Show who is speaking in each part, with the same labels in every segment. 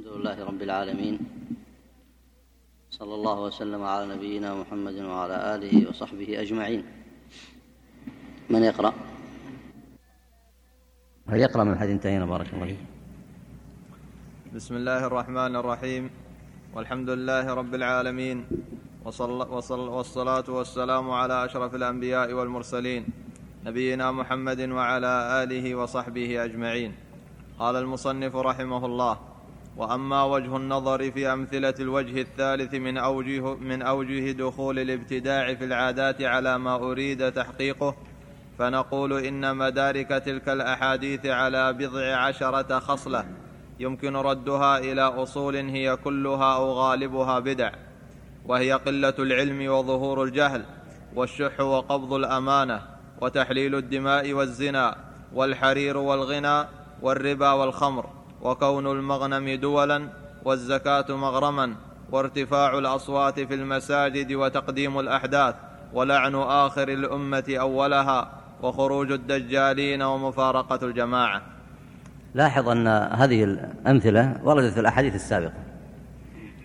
Speaker 1: الحمد لله رب العالمين. صلى الله وسلم على نبينا محمد وعلى آله وصحبه أجمعين. من يقرأ؟ هل يقرأ من حد انتهينا؟ بارك الله فيك.
Speaker 2: بسم الله الرحمن الرحيم. والحمد لله رب العالمين. وصل وصل والصلاة والسلام على أشرف الأنبياء والمرسلين نبينا محمد وعلى آله وصحبه أجمعين. قال المصنف رحمه الله وأما وجه النظر في أمثلة الوجه الثالث من اوجه من أوجه دخول الابتداع في العادات على ما أريد تحقيقه فنقول إن مدارك تلك الأحاديث على بضع عشرة خصلة يمكن ردها إلى أصول هي كلها أو غالبها بدع وهي قلة العلم وظهور الجهل والشح وقبض الأمانة وتحليل الدماء والزنا والحرير والغنى والربا والخمر. وكون المغنم دولا والزكاة مغرما وارتفاع الأصوات في المساجد وتقديم الأحداث ولعن آخر الأمة أولها وخروج الدجالين ومفارقة الجماعة.
Speaker 1: لاحظ أن هذه الأمثلة وردت في الأحاديث السابقة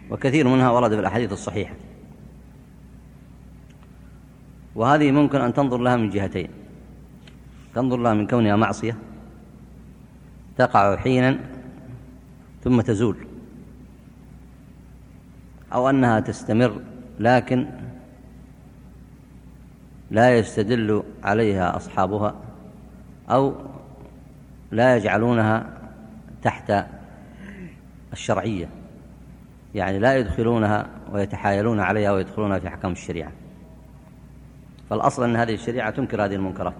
Speaker 1: وكثير منها ورد في الأحاديث الصحيحة. وهذه ممكن أن تنظر لها من جهتين. تنظر لها من كونها معصية تقع حينا ثم تزول أو أنها تستمر لكن لا يستدل عليها أصحابها أو لا يجعلونها تحت الشرعية يعني لا يدخلونها ويتحايلون عليها ويدخلونها في أحكام الشريعة. فالأصل أن هذه الشريعة تنكر هذه المنكرات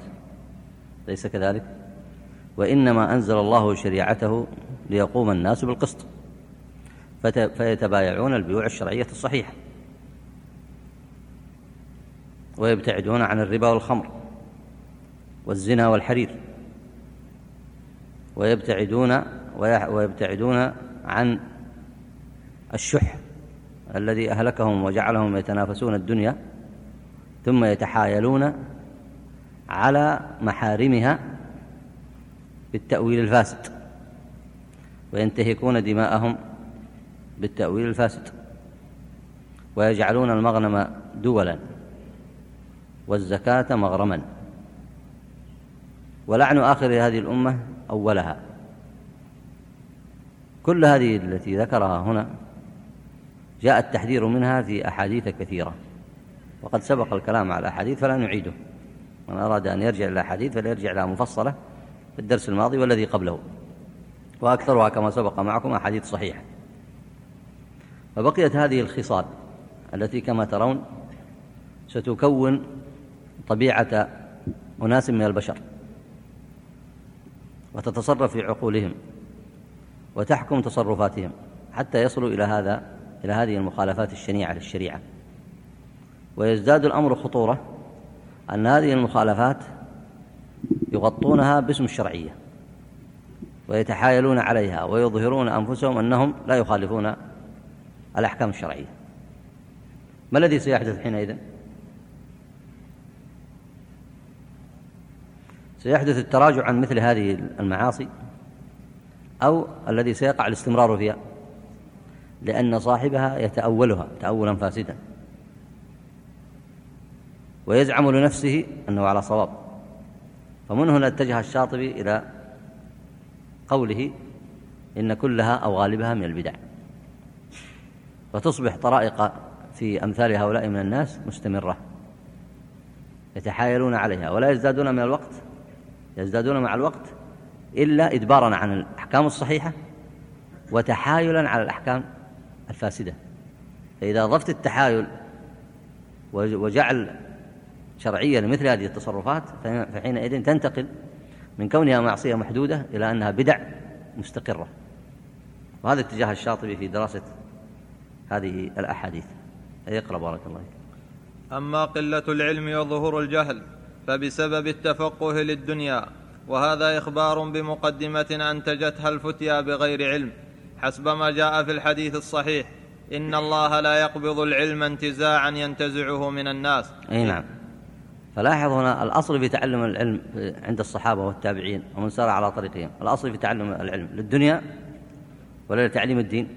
Speaker 1: ليس كذلك؟ وإنما أنزل الله شريعته ليقوم الناس بالقسط. فيتبايعون البيوع الشرعية الصحيحة. ويبتعدون عن الربا والخمر والزنا والحرير. ويبتعدون ويبتعدون عن الشح الذي أهلكهم وجعلهم يتنافسون الدنيا ثم يتحايلون على محارمها بالتأويل الفاسد. وينتهكون دماءهم بالتأويل الفاسد. ويجعلون المغنم دولا والزكاة مغرما. ولعن آخر هذه الأمة أولها. كل هذه التي ذكرها هنا جاء التحذير منها في أحاديث كثيرة. وقد سبق الكلام على الأحاديث فلا نعيده. من أراد أن يرجع إلى الأحاديث فليرجع إلى مفصلة في الدرس الماضي والذي قبله. وأكثرها كما سبق معكم أحاديث صحيحة. فبقيت هذه الخصال التي كما ترون ستكون طبيعة أناس من البشر وتتصرف في عقولهم وتحكم تصرفاتهم حتى يصلوا إلى هذا إلى هذه المخالفات الشنيعة للشريعة. ويزداد الأمر خطورة أن هذه المخالفات يغطونها باسم الشرعية. ويتحايلون عليها ويظهرون أنفسهم أنهم لا يخالفون الأحكام الشرعية. ما الذي سيحدث حينئذ؟ سيحدث التراجع عن مثل هذه المعاصي أو الذي سيقع الاستمرار فيها لأن صاحبها يتأولها تأولا فاسدا. ويزعم لنفسه أنه على صواب. فمن هنا اتجه الشاطبي إلى قوله إن كلها أو غالبها من البدع. وتصبح طرائق في أمثال هؤلاء من الناس مستمرة. يتحايلون عليها ولا يزدادون من الوقت يزدادون مع الوقت إلا إدبارا عن الأحكام الصحيحة وتحايلا على الأحكام الفاسدة. فإذا ضفت التحايل وجعل شرعية لمثل هذه التصرفات فحينئذ تنتقل من كونها معصية محدودة إلى أنها بدع مستقرة. وهذا اتجاه الشاطبي في دراسة هذه الأحاديث. يقرأ بارك الله
Speaker 2: أما قلة العلم وظهور الجهل فبسبب التفقه للدنيا وهذا إخبار بمقدمة أنتجتها الفتيا بغير علم. حسب ما جاء في الحديث الصحيح إن الله لا يقبض العلم انتزاعا ينتزعه من الناس.
Speaker 1: أي نعم. فلاحظ هنا الأصل في تعلم العلم عند الصحابة والتابعين ومن سار على طريقهم. الأصل في تعلم العلم للدنيا ولا لتعليم الدين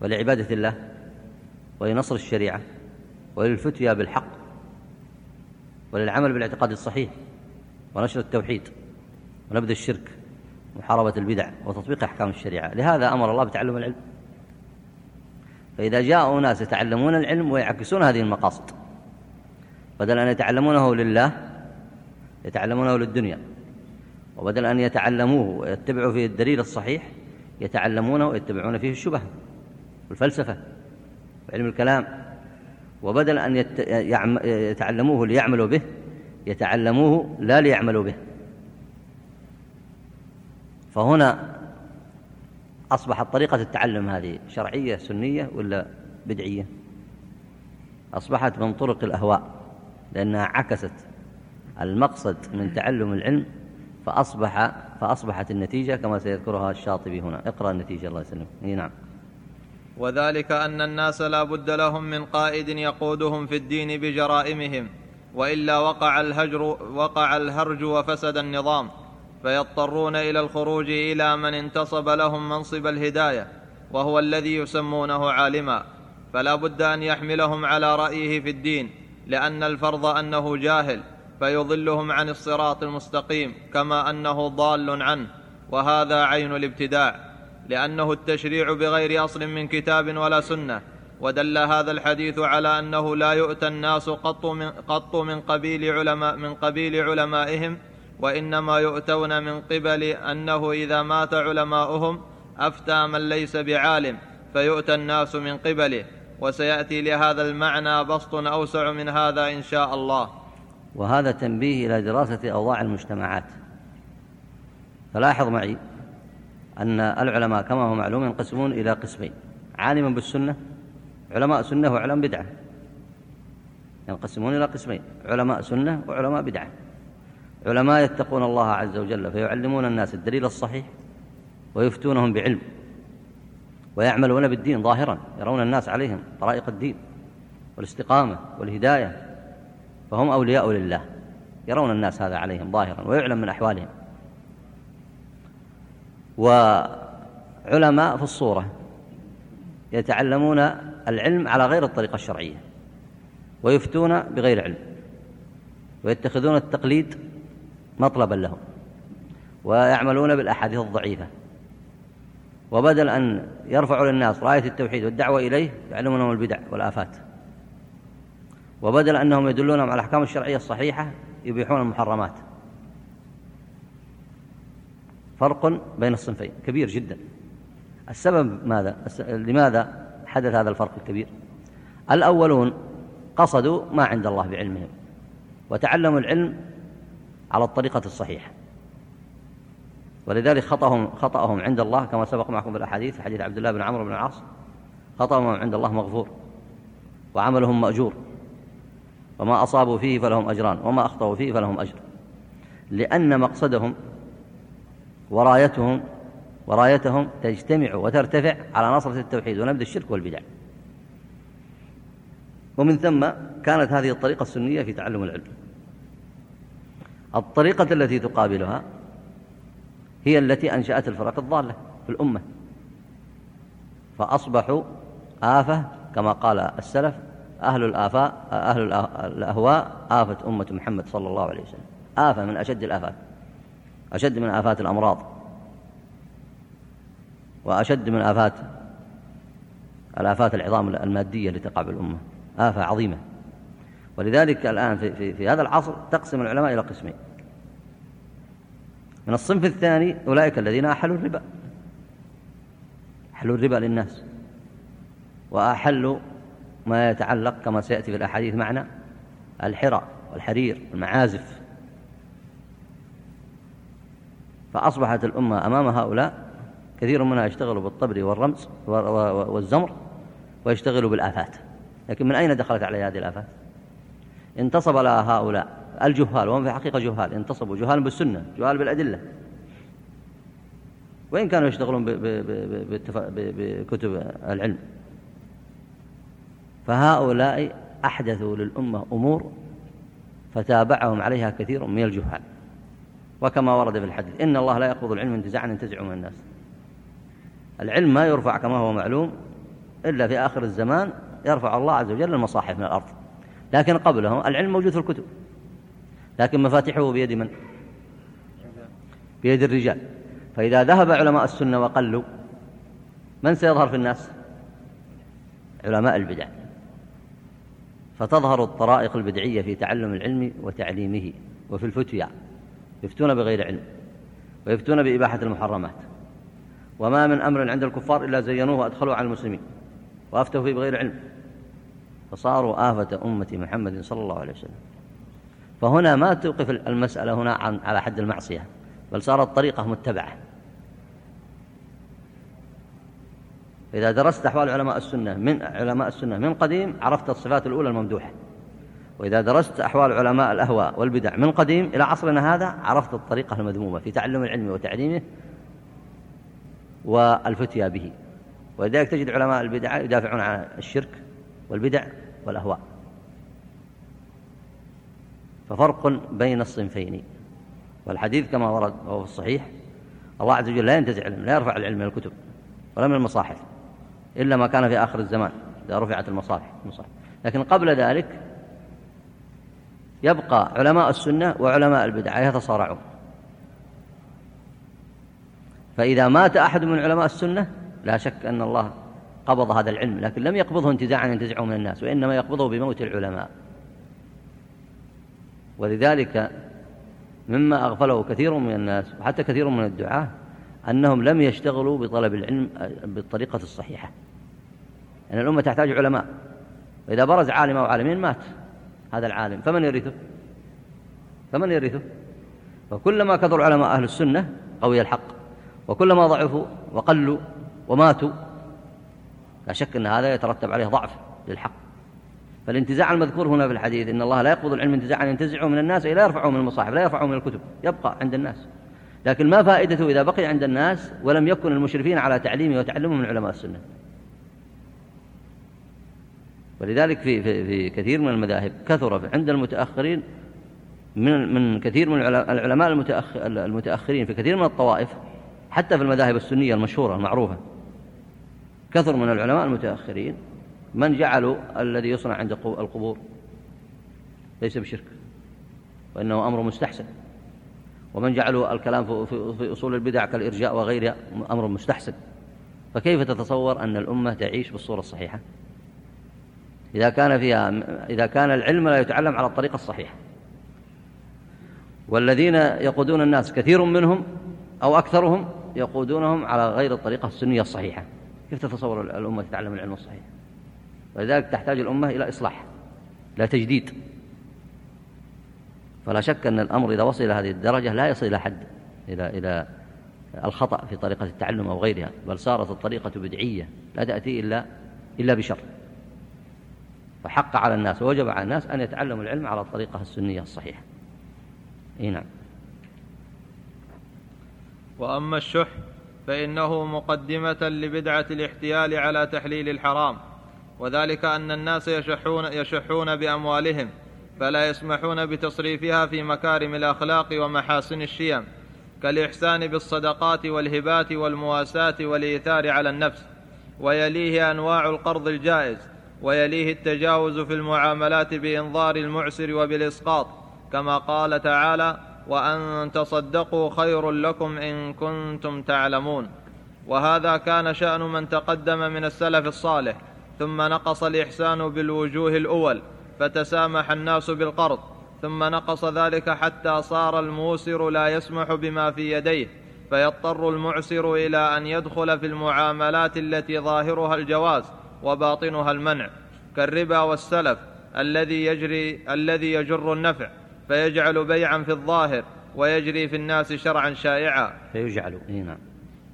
Speaker 1: ولعبادة الله ولنصر الشريعة وللفتيا بالحق وللعمل بالاعتقاد الصحيح ونشر التوحيد ونبذ الشرك محاربة البدع وتطبيق أحكام الشريعة. لهذا أمر الله بتعلم العلم. فإذا جاء أناس يتعلمون العلم ويعكسون هذه المقاصد بدل أن يتعلمونه لله يتعلمونه للدنيا. وبدل أن يتعلموه ويتبعوا فيه الدليل الصحيح يتعلمونه ويتبعون فيه الشبه والفلسفة وعلم الكلام. وبدل أن يتعلموه ليعملوا به يتعلموه لا ليعملوا به. فهنا أصبحت طريقة التعلم هذه شرعية سنية ولا بدعية؟ أصبحت من طرق الأهواء. لأنها عكست المقصد من تعلم العلم فأصبح فأصبحت النتيجة كما سيذكرها الشاطبي هنا. اقرأ النتيجة الله يسلمك. نعم.
Speaker 2: وذلك أن الناس لا بد لهم من قائد يقودهم في الدين بجرائمهم وإلا وقع الهجر وقع الهرج وفسد النظام فيضطرون إلى الخروج إلى من انتصب لهم منصب الهداية وهو الذي يسمونه عالما فلا بد أن يحملهم على رأيه في الدين لأن الفرض أنه جاهل فيضلهم عن الصراط المستقيم كما أنه ضال عنه وهذا عين الابتداع لأنه التشريع بغير أصل من كتاب ولا سنة ودل هذا الحديث على أنه لا يؤتى الناس قط من, قط من قبيل علماء من قبيل علمائهم وإنما يؤتون من قبل أنه إذا مات علماؤهم أفتى من ليس بعالم فيؤتى الناس من قبله. وسيأتي لهذا المعنى بسط أوسع من هذا إن شاء الله.
Speaker 1: وهذا تنبيه إلى دراسة أوضاع المجتمعات. فلاحظ معي أن العلماء كما هو معلوم ينقسمون إلى قسمين. عالما بالسنة علماء سنة وعلماء بدعة. ينقسمون إلى قسمين علماء سنة وعلماء بدعة. علماء يتقون الله عز وجل فيعلمون الناس الدليل الصحيح ويفتونهم بعلم. ويعملون بالدين ظاهرا يرون الناس عليهم طرائق الدين والاستقامة والهداية فهم أولياء لله. يرون الناس هذا عليهم ظاهرا ويعلم من أحوالهم. وعلماء في الصورة يتعلمون العلم على غير الطريقة الشرعية ويفتون بغير علم ويتخذون التقليد مطلبا لهم ويعملون بالأحاديث الضعيفة. وبدل أن يرفعوا للناس راية التوحيد والدعوة إليه يعلمونهم البدع والآفات. وبدل أنهم يدلونهم على الأحكام الشرعية الصحيحة يبيحون المحرمات. فرق بين الصنفين كبير جدا. السبب ماذا؟ لماذا حدث هذا الفرق الكبير؟ الأولون قصدوا ما عند الله بعلمهم وتعلموا العلم على الطريقة الصحيحة. ولذلك خطأهم, خطأهم عند الله كما سبق معكم بالأحاديث حديث عبد الله بن عمرو بن العاص. خطأهم عند الله مغفور وعملهم مأجور. وما أصابوا فيه فلهم أجران وما أخطأوا فيه فلهم أجر. لأن مقصدهم ورايتهم ورايتهم تجتمع وترتفع على نصرة التوحيد ونبذ الشرك والبدع. ومن ثم كانت هذه الطريقة السنية في تعلم العلم. الطريقة التي تقابلها هي التي أنشأت الفرق الضالة في الأمة. فأصبحوا آفة كما قال السلف أهل الآفاء أهل الأهواء آفة أمة محمد صلى الله عليه وسلم. آفة من أشد الآفات أشد من آفات الأمراض وأشد من آفات الآفات العظام المادية اللي تقع بالأمة. آفة عظيمة. ولذلك الآن في, في, في هذا العصر تقسم العلماء إلى قسمين. من الصنف الثاني أولئك الذين أحلوا الربا. أحلوا الربا للناس. وأحلوا ما يتعلق كما سيأتي في الأحاديث معنا الحرى والحرير والمعازف. فأصبحت الأمة أمام هؤلاء كثير منها يشتغلوا بالطبر والرمز والزمر ويشتغلوا بالآفات. لكن من أين دخلت عليه هذه الآفات؟ انتصب لها هؤلاء الجهال وهم في حقيقة جهال انتصبوا جهال بالسنة جهال بالأدلة. وإن كانوا يشتغلون بكتب العلم. فهؤلاء أحدثوا للأمة أمور فتابعهم عليها كثير من الجهال. وكما ورد في الحديث إن الله لا يقبض العلم انتزاعا ينتزع من الناس. العلم ما يرفع كما هو معلوم إلا في آخر الزمان يرفع الله عز وجل المصاحف من الأرض. لكن قبله العلم موجود في الكتب. لكن مفاتيحه بيد من؟ بيد الرجال. فإذا ذهب علماء السنة وقلوا من سيظهر في الناس؟ علماء البدع. فتظهر الطرائق البدعية في تعلم العلم وتعليمه وفي الفتيا. يفتون بغير علم ويفتون بإباحة المحرمات. وما من أمر عند الكفار إلا زينوه وأدخلوه على المسلمين وأفتوا فيه بغير علم. فصاروا آفة أمة محمد صلى الله عليه وسلم. فهنا ما توقف المسألة هنا عن على حد المعصية بل صارت طريقة متبعة. إذا درست أحوال علماء السنة من علماء السنة من قديم عرفت الصفات الأولى الممدوحة. وإذا درست أحوال علماء الأهواء والبدع من قديم إلى عصرنا هذا عرفت الطريقة المذمومة في تعلم العلم وتعليمه والفتيا به. ولذلك تجد علماء البدع يدافعون عن الشرك والبدع والأهواء. ففرق بين الصنفين. والحديث كما ورد وهو في الصحيح الله عز وجل لا ينتزع العلم لا يرفع العلم من الكتب ولا من المصاحف إلا ما كان في آخر الزمان إذا رفعت المصاحف لكن قبل ذلك يبقى علماء السنة وعلماء البدع يتصارعون. فإذا مات أحد من علماء السنة لا شك أن الله قبض هذا العلم لكن لم يقبضه انتزاعا ينتزعه من الناس وإنما يقبضه بموت العلماء. ولذلك مما أغفله كثير من الناس وحتى كثير من الدعاة أنهم لم يشتغلوا بطلب العلم بالطريقة الصحيحة. أن يعني الأمة تحتاج علماء. وإذا برز عالم أو عالمين مات هذا العالم. فمن يرثه؟ فمن يرثه؟ فكلما كثر علماء أهل السنة قوي الحق وكلما ضعفوا وقلوا وماتوا لا شك أن هذا يترتب عليه ضعف للحق. فالانتزاع المذكور هنا في الحديث إن الله لا يقبض العلم انتزاعا ينتزعه من الناس لا يرفعه من المصاحف لا يرفعه من الكتب يبقى عند الناس. لكن ما فائدته إذا بقي عند الناس ولم يكن المشرفين على تعليمه وتعلمه من علماء السنة؟ ولذلك في, في, في كثير من المذاهب كثر عند المتأخرين من, من كثير من العلماء المتأخرين في كثير من الطوائف حتى في المذاهب السنية المشهورة المعروفة كثر من العلماء المتأخرين من جعلوا الذي يصنع عند القبور. ليس بشرك. وإنه أمر مستحسن. ومن جعلوا الكلام في أصول البدع كالإرجاء وغيرها أمر مستحسن. فكيف تتصور أن الأمة تعيش بالصورة الصحيحة؟ إذا كان فيها إذا كان العلم لا يتعلم على الطريقة الصحيحة. والذين يقودون الناس كثير منهم أو أكثرهم يقودونهم على غير الطريقة السنية الصحيحة. كيف تتصور الأمة تتعلم العلم الصحيح؟ ولذلك تحتاج الأمة إلى إصلاح لا تجديد. فلا شك أن الأمر إذا وصل إلى هذه الدرجة لا يصل إلى حد إلى إلى الخطأ في طريقة التعلم أو غيرها بل صارت الطريقة بدعية لا تأتي إلا إلا بشر. فحق على الناس ووجب على الناس أن يتعلموا العلم على الطريقة السنية الصحيحة. إيه نعم.
Speaker 2: وأما الشح؟ فإنه مقدمة لبدعة الاحتيال على تحليل الحرام وذلك أن الناس يشحون, يشحون بأموالهم فلا يسمحون بتصريفها في مكارم الأخلاق ومحاسن الشيم كالإحسان بالصدقات والهبات والمواساة والإيثار على النفس ويليه أنواع القرض الجائز ويليه التجاوز في المعاملات بإنظار المعسر وبالإسقاط كما قال تعالى وأن تصدقوا خير لكم إن كنتم تعلمون. وهذا كان شأن من تقدم من السلف الصالح ثم نقص الإحسان بالوجوه الأول فتسامح الناس بالقرض ثم نقص ذلك حتى صار الموسر لا يسمح بما في يديه فيضطر المعسر إلى أن يدخل في المعاملات التي ظاهرها الجواز وباطنها المنع كالربا والسلف الذي يجري الذي يجر النفع. فيجعل بيعا في الظاهر ويجري في الناس شرعا شائعا.
Speaker 1: فيجعل نعم.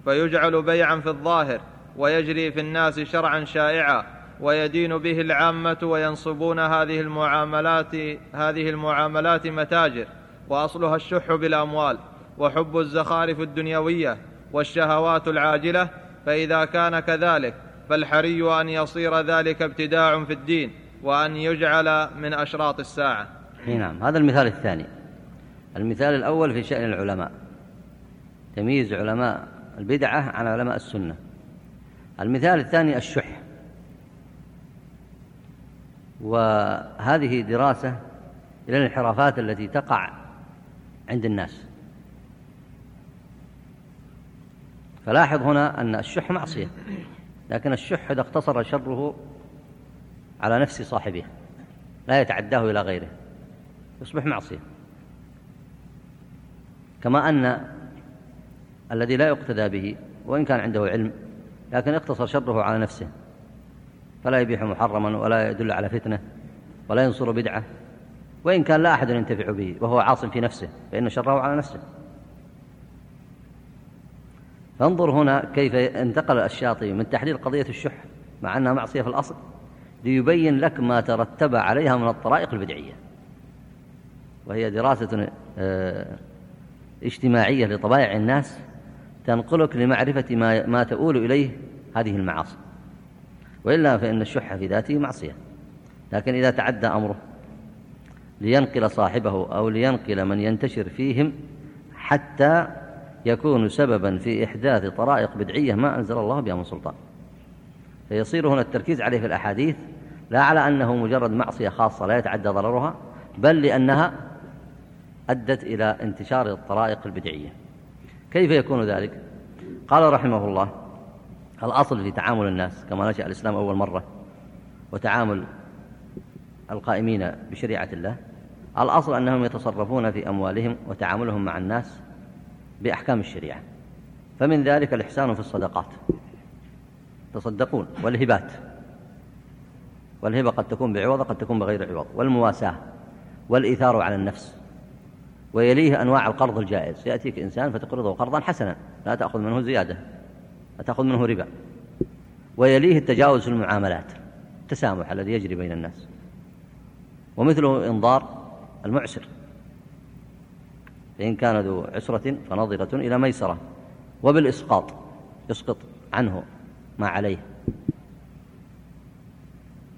Speaker 2: فيجعل بيعا في الظاهر ويجري في الناس شرعا شائعا. ويدين به العامة وينصبون هذه المعاملات هذه المعاملات متاجر. وأصلها الشح بالأموال وحب الزخارف الدنيوية والشهوات العاجلة. فإذا كان كذلك فالحري أن يصير ذلك ابتداع في الدين. وأن يجعل من أشراط الساعة.
Speaker 1: نعم. هذا المثال الثاني. المثال الأول في شأن العلماء. تمييز علماء البدعة عن علماء السنة. المثال الثاني الشح. وهذه دراسة إلى الانحرافات التي تقع عند الناس. فلاحظ هنا أن الشح معصية. لكن الشح إذا اقتصر شره على نفس صاحبه. لا يتعداه إلى غيره. يصبح معصية. كما أن الذي لا يقتدى به وإن كان عنده علم لكن اقتصر شره على نفسه فلا يبيح محرما ولا يدل على فتنة ولا ينصر بدعة وإن كان لا أحد ينتفع به وهو عاصم في نفسه فإن شره على نفسه. فانظر هنا كيف انتقل الشاطبي من تحليل قضية الشح مع أنها معصية في الأصل ليبين لك ما ترتب عليها من الطرائق البدعية. وهي دراسة آه، اجتماعية لطبائع الناس تنقلك لمعرفة ما, ما تؤول إليه هذه المعاصي. وإلا فإن الشح في ذاته معصية. لكن إذا تعدى أمره لينقل صاحبه أو لينقل من ينتشر فيهم حتى يكون سببا في إحداث طرائق بدعية ما أنزل الله بها من سلطان. فيصير هنا التركيز عليه في الأحاديث لا على أنه مجرد معصية خاصة لا يتعدى ضررها بل لأنها أدت إلى انتشار الطرائق البدعية. كيف يكون ذلك؟ قال رحمه الله الأصل في تعامل الناس كما نشأ الإسلام أول مرة وتعامل القائمين بشريعة الله الأصل أنهم يتصرفون في أموالهم وتعاملهم مع الناس بأحكام الشريعة. فمن ذلك الإحسان في الصدقات. تصدقون والهبات. والهبة قد تكون بعوض قد تكون بغير عوض. والمواساة والإيثار على النفس. ويليه أنواع القرض الجائز. يأتيك إنسان فتقرضه قرضا حسنا لا تأخذ منه زيادة لا تأخذ منه ربا. ويليه التجاوز في المعاملات التسامح الذي يجري بين الناس. ومثله إنظار المعسر. فإن كان ذو عسرة فنظرة إلى ميسرة وبالإسقاط يسقط عنه ما عليه.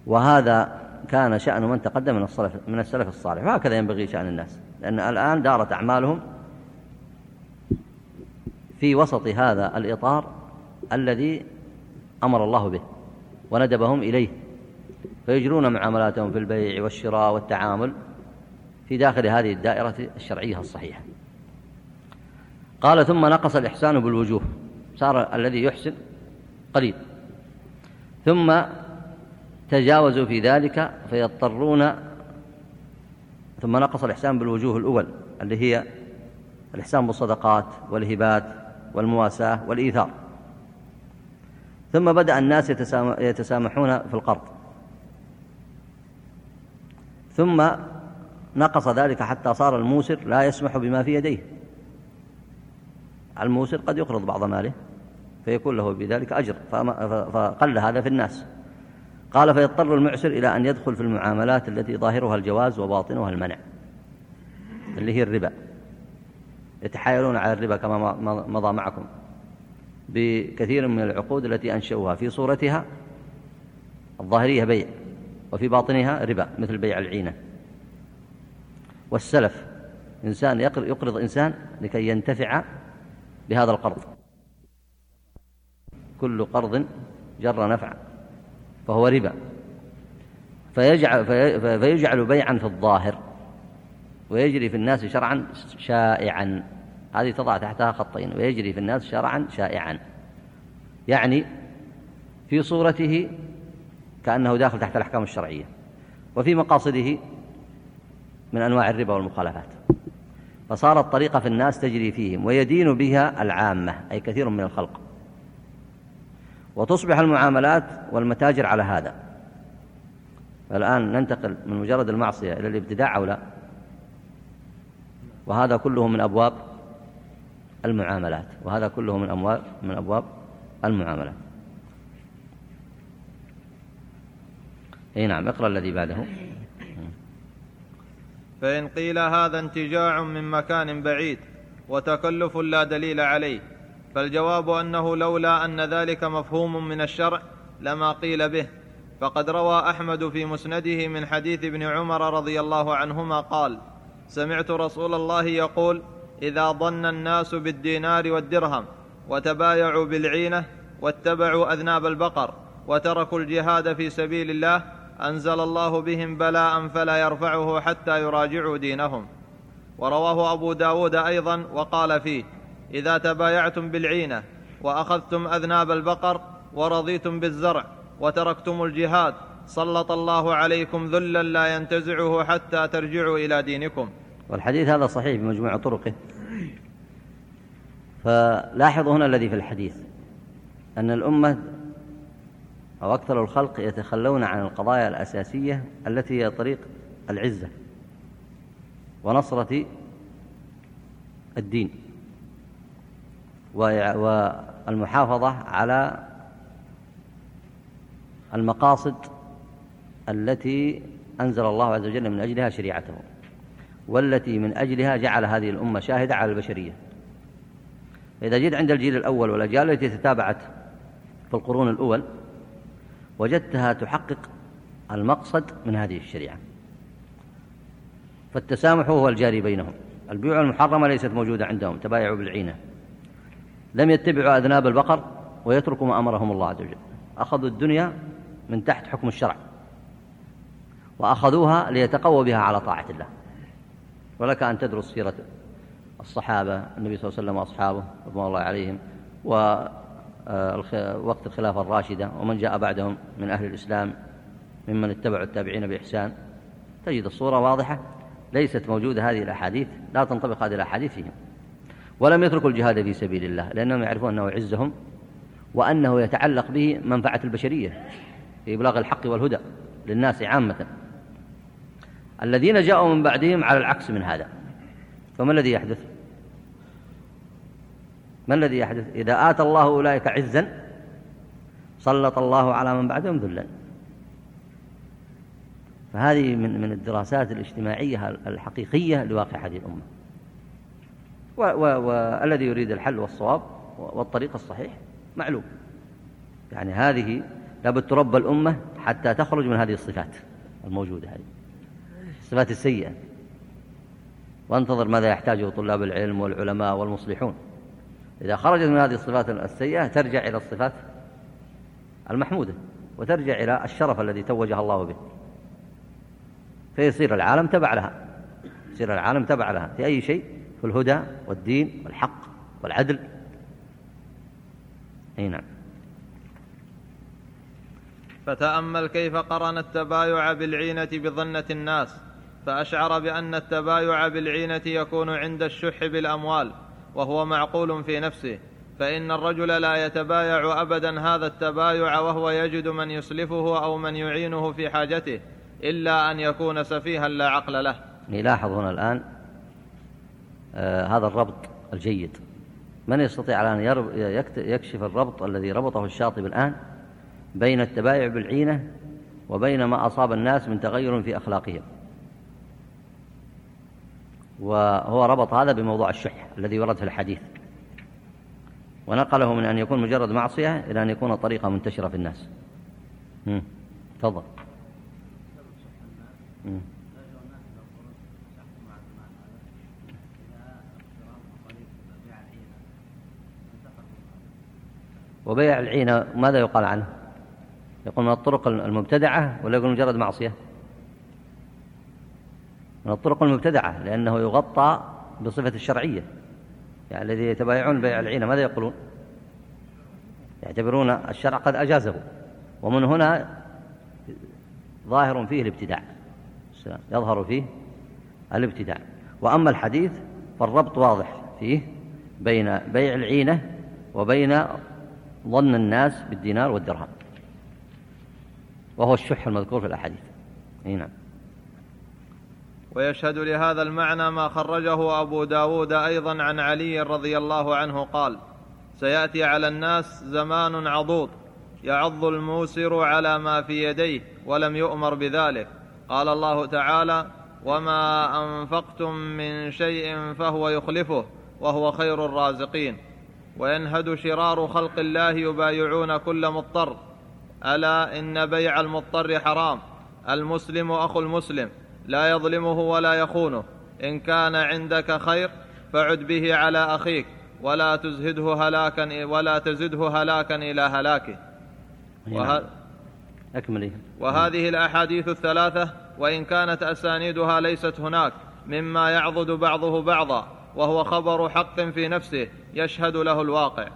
Speaker 1: وهذا كان شأن من تقدم من السلف الصالح وهكذا ينبغي شأن الناس. لأن الآن دارت أعمالهم في وسط هذا الإطار الذي أمر الله به وندبهم إليه فيجرون معاملاتهم في البيع والشراء والتعامل في داخل هذه الدائرة الشرعية الصحيحة. قال ثم نقص الإحسان بالوجوه. صار الذي يحسن قليل. ثم تجاوزوا في ذلك فيضطرون ثم نقص الإحسان بالوجوه الأول اللي هي الإحسان بالصدقات والهبات والمواساة والإيثار. ثم بدأ الناس يتسامحون في القرض. ثم نقص ذلك حتى صار الموسر لا يسمح بما في يديه. الموسر قد يقرض بعض ماله فيكون له بذلك أجر فقل هذا في الناس. قال فيضطر المعسر إلى أن يدخل في المعاملات التي ظاهرها الجواز وباطنها المنع اللي هي الربا. يتحايلون على الربا كما مضى معكم بكثير من العقود التي أنشأوها. في صورتها الظاهرية بيع وفي باطنها ربا مثل بيع العينة. والسلف إنسان يقرض إنسان لكي ينتفع بهذا القرض. كل قرض جر نفع. فهو ربا. فيجعل, فيجعل بيعا في الظاهر ويجري في الناس شرعا شائعا. هذه تضع تحتها خطين ويجري في الناس شرعا شائعا. يعني في صورته كأنه داخل تحت الأحكام الشرعية وفي مقاصده من أنواع الربا والمخالفات. فصارت طريقة في الناس تجري فيهم ويدين بها العامة أي كثير من الخلق. وتصبح المعاملات والمتاجر على هذا. الآن ننتقل من مجرد المعصية إلى الابتداع أو لا؟ وهذا كله من أبواب المعاملات. وهذا كله من أموال من أبواب المعاملات. أي نعم اقرأ الذي بعده.
Speaker 2: فإن قيل هذا انتجاع من مكان بعيد وتكلف لا دليل عليه فالجواب أنه لولا أن ذلك مفهوم من الشرع لما قيل به. فقد روى أحمد في مسنده من حديث ابن عمر رضي الله عنهما قال سمعت رسول الله يقول إذا ظن الناس بالدينار والدرهم وتبايعوا بالعينة واتبعوا أذناب البقر وتركوا الجهاد في سبيل الله أنزل الله بهم بلاء فلا يرفعه حتى يراجعوا دينهم. ورواه أبو داود أيضا وقال فيه إذا تبايعتم بالعينة وأخذتم أذناب البقر ورضيتم بالزرع وتركتم الجهاد سلط الله عليكم ذلا لا ينتزعه حتى ترجعوا إلى دينكم.
Speaker 1: والحديث هذا صحيح بمجموع طرقه. فلاحظوا هنا الذي في الحديث أن الأمة أو أكثر الخلق يتخلون عن القضايا الأساسية التي هي طريق العزة ونصرة الدين. والمحافظة على المقاصد التي أنزل الله عز وجل من أجلها شريعته والتي من أجلها جعل هذه الأمة شاهدة على البشرية. إذا جيت عند الجيل الأول والأجيال التي تتابعت في القرون الأول وجدتها تحقق المقصد من هذه الشريعة. فالتسامح هو الجاري بينهم. البيوع المحرمة ليست موجودة عندهم تبايعوا بالعينة. لم يتبعوا أذناب البقر ويتركوا ما أمرهم الله عز وجل. أخذوا الدنيا من تحت حكم الشرع. وأخذوها ليتقوى بها على طاعة الله. ولك أن تدرس سيرة الصحابة النبي صلى الله عليه وسلم وأصحابه رضوان الله عليهم ووقت الخلافة الراشدة ومن جاء بعدهم من أهل الإسلام ممن اتبعوا التابعين بإحسان. تجد الصورة واضحة ليست موجودة هذه الأحاديث لا تنطبق هذه الأحاديث فيهم. ولم يتركوا الجهاد في سبيل الله لأنهم يعرفون أنه يعزهم وأنه يتعلق به منفعة البشرية في إبلاغ الحق والهدى للناس عامة. الذين جاءوا من بعدهم على العكس من هذا. فما الذي يحدث؟ ما الذي يحدث؟ إذا آتى الله أولئك عزا سلط الله على من بعدهم ذلا. فهذه من من الدراسات الاجتماعية الحقيقية لواقع هذه الأمة. والذي يريد الحل والصواب والطريق الصحيح معلوم. يعني هذه لابد تربى الأمة حتى تخرج من هذه الصفات الموجودة هذه. الصفات السيئة. وانتظر ماذا يحتاجه طلاب العلم والعلماء والمصلحون. إذا خرجت من هذه الصفات السيئة ترجع إلى الصفات المحمودة وترجع إلى الشرف الذي توجها الله به. فيصير العالم تبع لها. يصير العالم تبع لها في أي شيء في الهدى والدين والحق والعدل. أي نعم.
Speaker 2: فتأمل كيف قرن التبايع بالعينة بظنة الناس فأشعر بأن التبايع بالعينة يكون عند الشح بالأموال وهو معقول في نفسه فإن الرجل لا يتبايع ابدا هذا التبايع وهو يجد من يسلفه أو من يعينه في حاجته إلا أن يكون سفيها لا عقل له.
Speaker 1: يلاحظ هنا الآن آه هذا الربط الجيد. من يستطيع الآن يكشف الربط الذي ربطه الشاطبي الآن بين التبايع بالعينة وبين ما أصاب الناس من تغير في أخلاقهم؟ وهو ربط هذا بموضوع الشح الذي ورد في الحديث. ونقله من أن يكون مجرد معصية إلى أن يكون طريقة منتشرة في الناس. تفضل. وبيع العينة ماذا يقال عنه؟ يقول من الطرق المبتدعة ولا يقول مجرد معصية؟ من الطرق المبتدعة لأنه يغطى بصفة الشرعية. يعني الذي يتبايعون بيع العينة ماذا يقولون؟ يعتبرون الشرع قد أجازه. ومن هنا ظاهر فيه الابتداع. يظهر فيه الابتداع. وأما الحديث فالربط واضح فيه بين بيع العينة وبين ظن الناس بالدينار والدرهم. وهو الشح المذكور في الأحاديث. نعم.
Speaker 2: ويشهد لهذا المعنى ما خرجه أبو داود أيضا عن علي رضي الله عنه قال سيأتي على الناس زمان عضوض يعض الموسر على ما في يديه ولم يؤمر بذلك. قال الله تعالى وما أنفقتم من شيء فهو يخلفه وهو خير الرازقين. وينهد شرار خلق الله يبايعون كل مضطر. ألا إن بيع المضطر حرام. المسلم أخو المسلم. لا يظلمه ولا يخونه. إن كان عندك خير فعد به على أخيك. ولا تزهده هلاكا ولا تزده هلاكا إلى هلاكه.
Speaker 1: وه... أكملي
Speaker 2: وهذه الأحاديث الثلاثة وإن كانت أسانيدها ليست هناك مما يعضد بعضه بعضا وهو خبر حق في نفسه. يشهد له الواقع.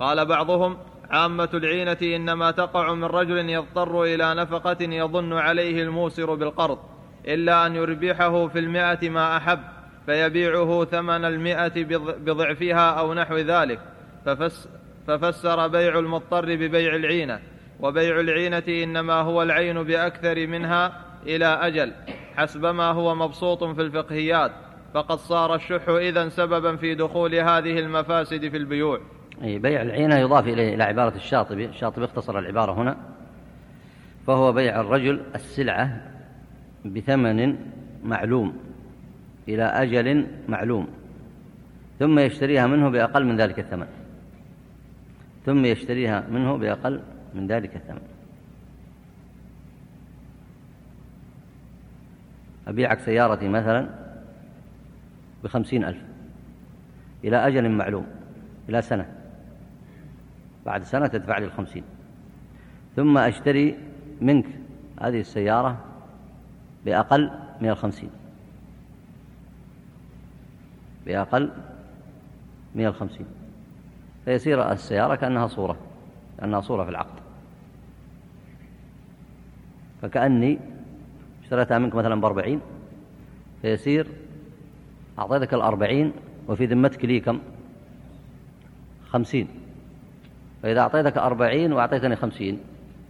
Speaker 2: قال بعضهم عامة العينة إنما تقع من رجل يضطر إلى نفقة يظن عليه الموسر بالقرض إلا أن يربحه في المئة ما أحب فيبيعه ثمن المئة بضعفها أو نحو ذلك. ففس ففسر بيع المضطر ببيع العينة وبيع العينة إنما هو العين بأكثر منها إلى أجل حسب ما هو مبسوط في الفقهيات. فقد صار الشح إذا سببا في دخول هذه المفاسد في البيوع.
Speaker 1: أي بيع العينة يضاف إليه إلى عبارة الشاطبي. الشاطبي اختصر العبارة هنا. فهو بيع الرجل السلعة بثمن معلوم إلى أجل معلوم ثم يشتريها منه بأقل من ذلك الثمن. ثم يشتريها منه بأقل من ذلك الثمن. أبيعك سيارتي مثلا. بخمسين ألف. إلى أجل معلوم إلى سنة. بعد سنة تدفع لي الخمسين. ثم أشتري منك هذه السيارة بأقل من الخمسين. بأقل من الخمسين. فيصير السيارة كأنها صورة كأنها صورة في العقد. فكأني اشتريتها منك مثلا بأربعين فيصير أعطيتك الأربعين وفي ذمتك لي كم؟ خمسين. فإذا أعطيتك أربعين وأعطيتني خمسين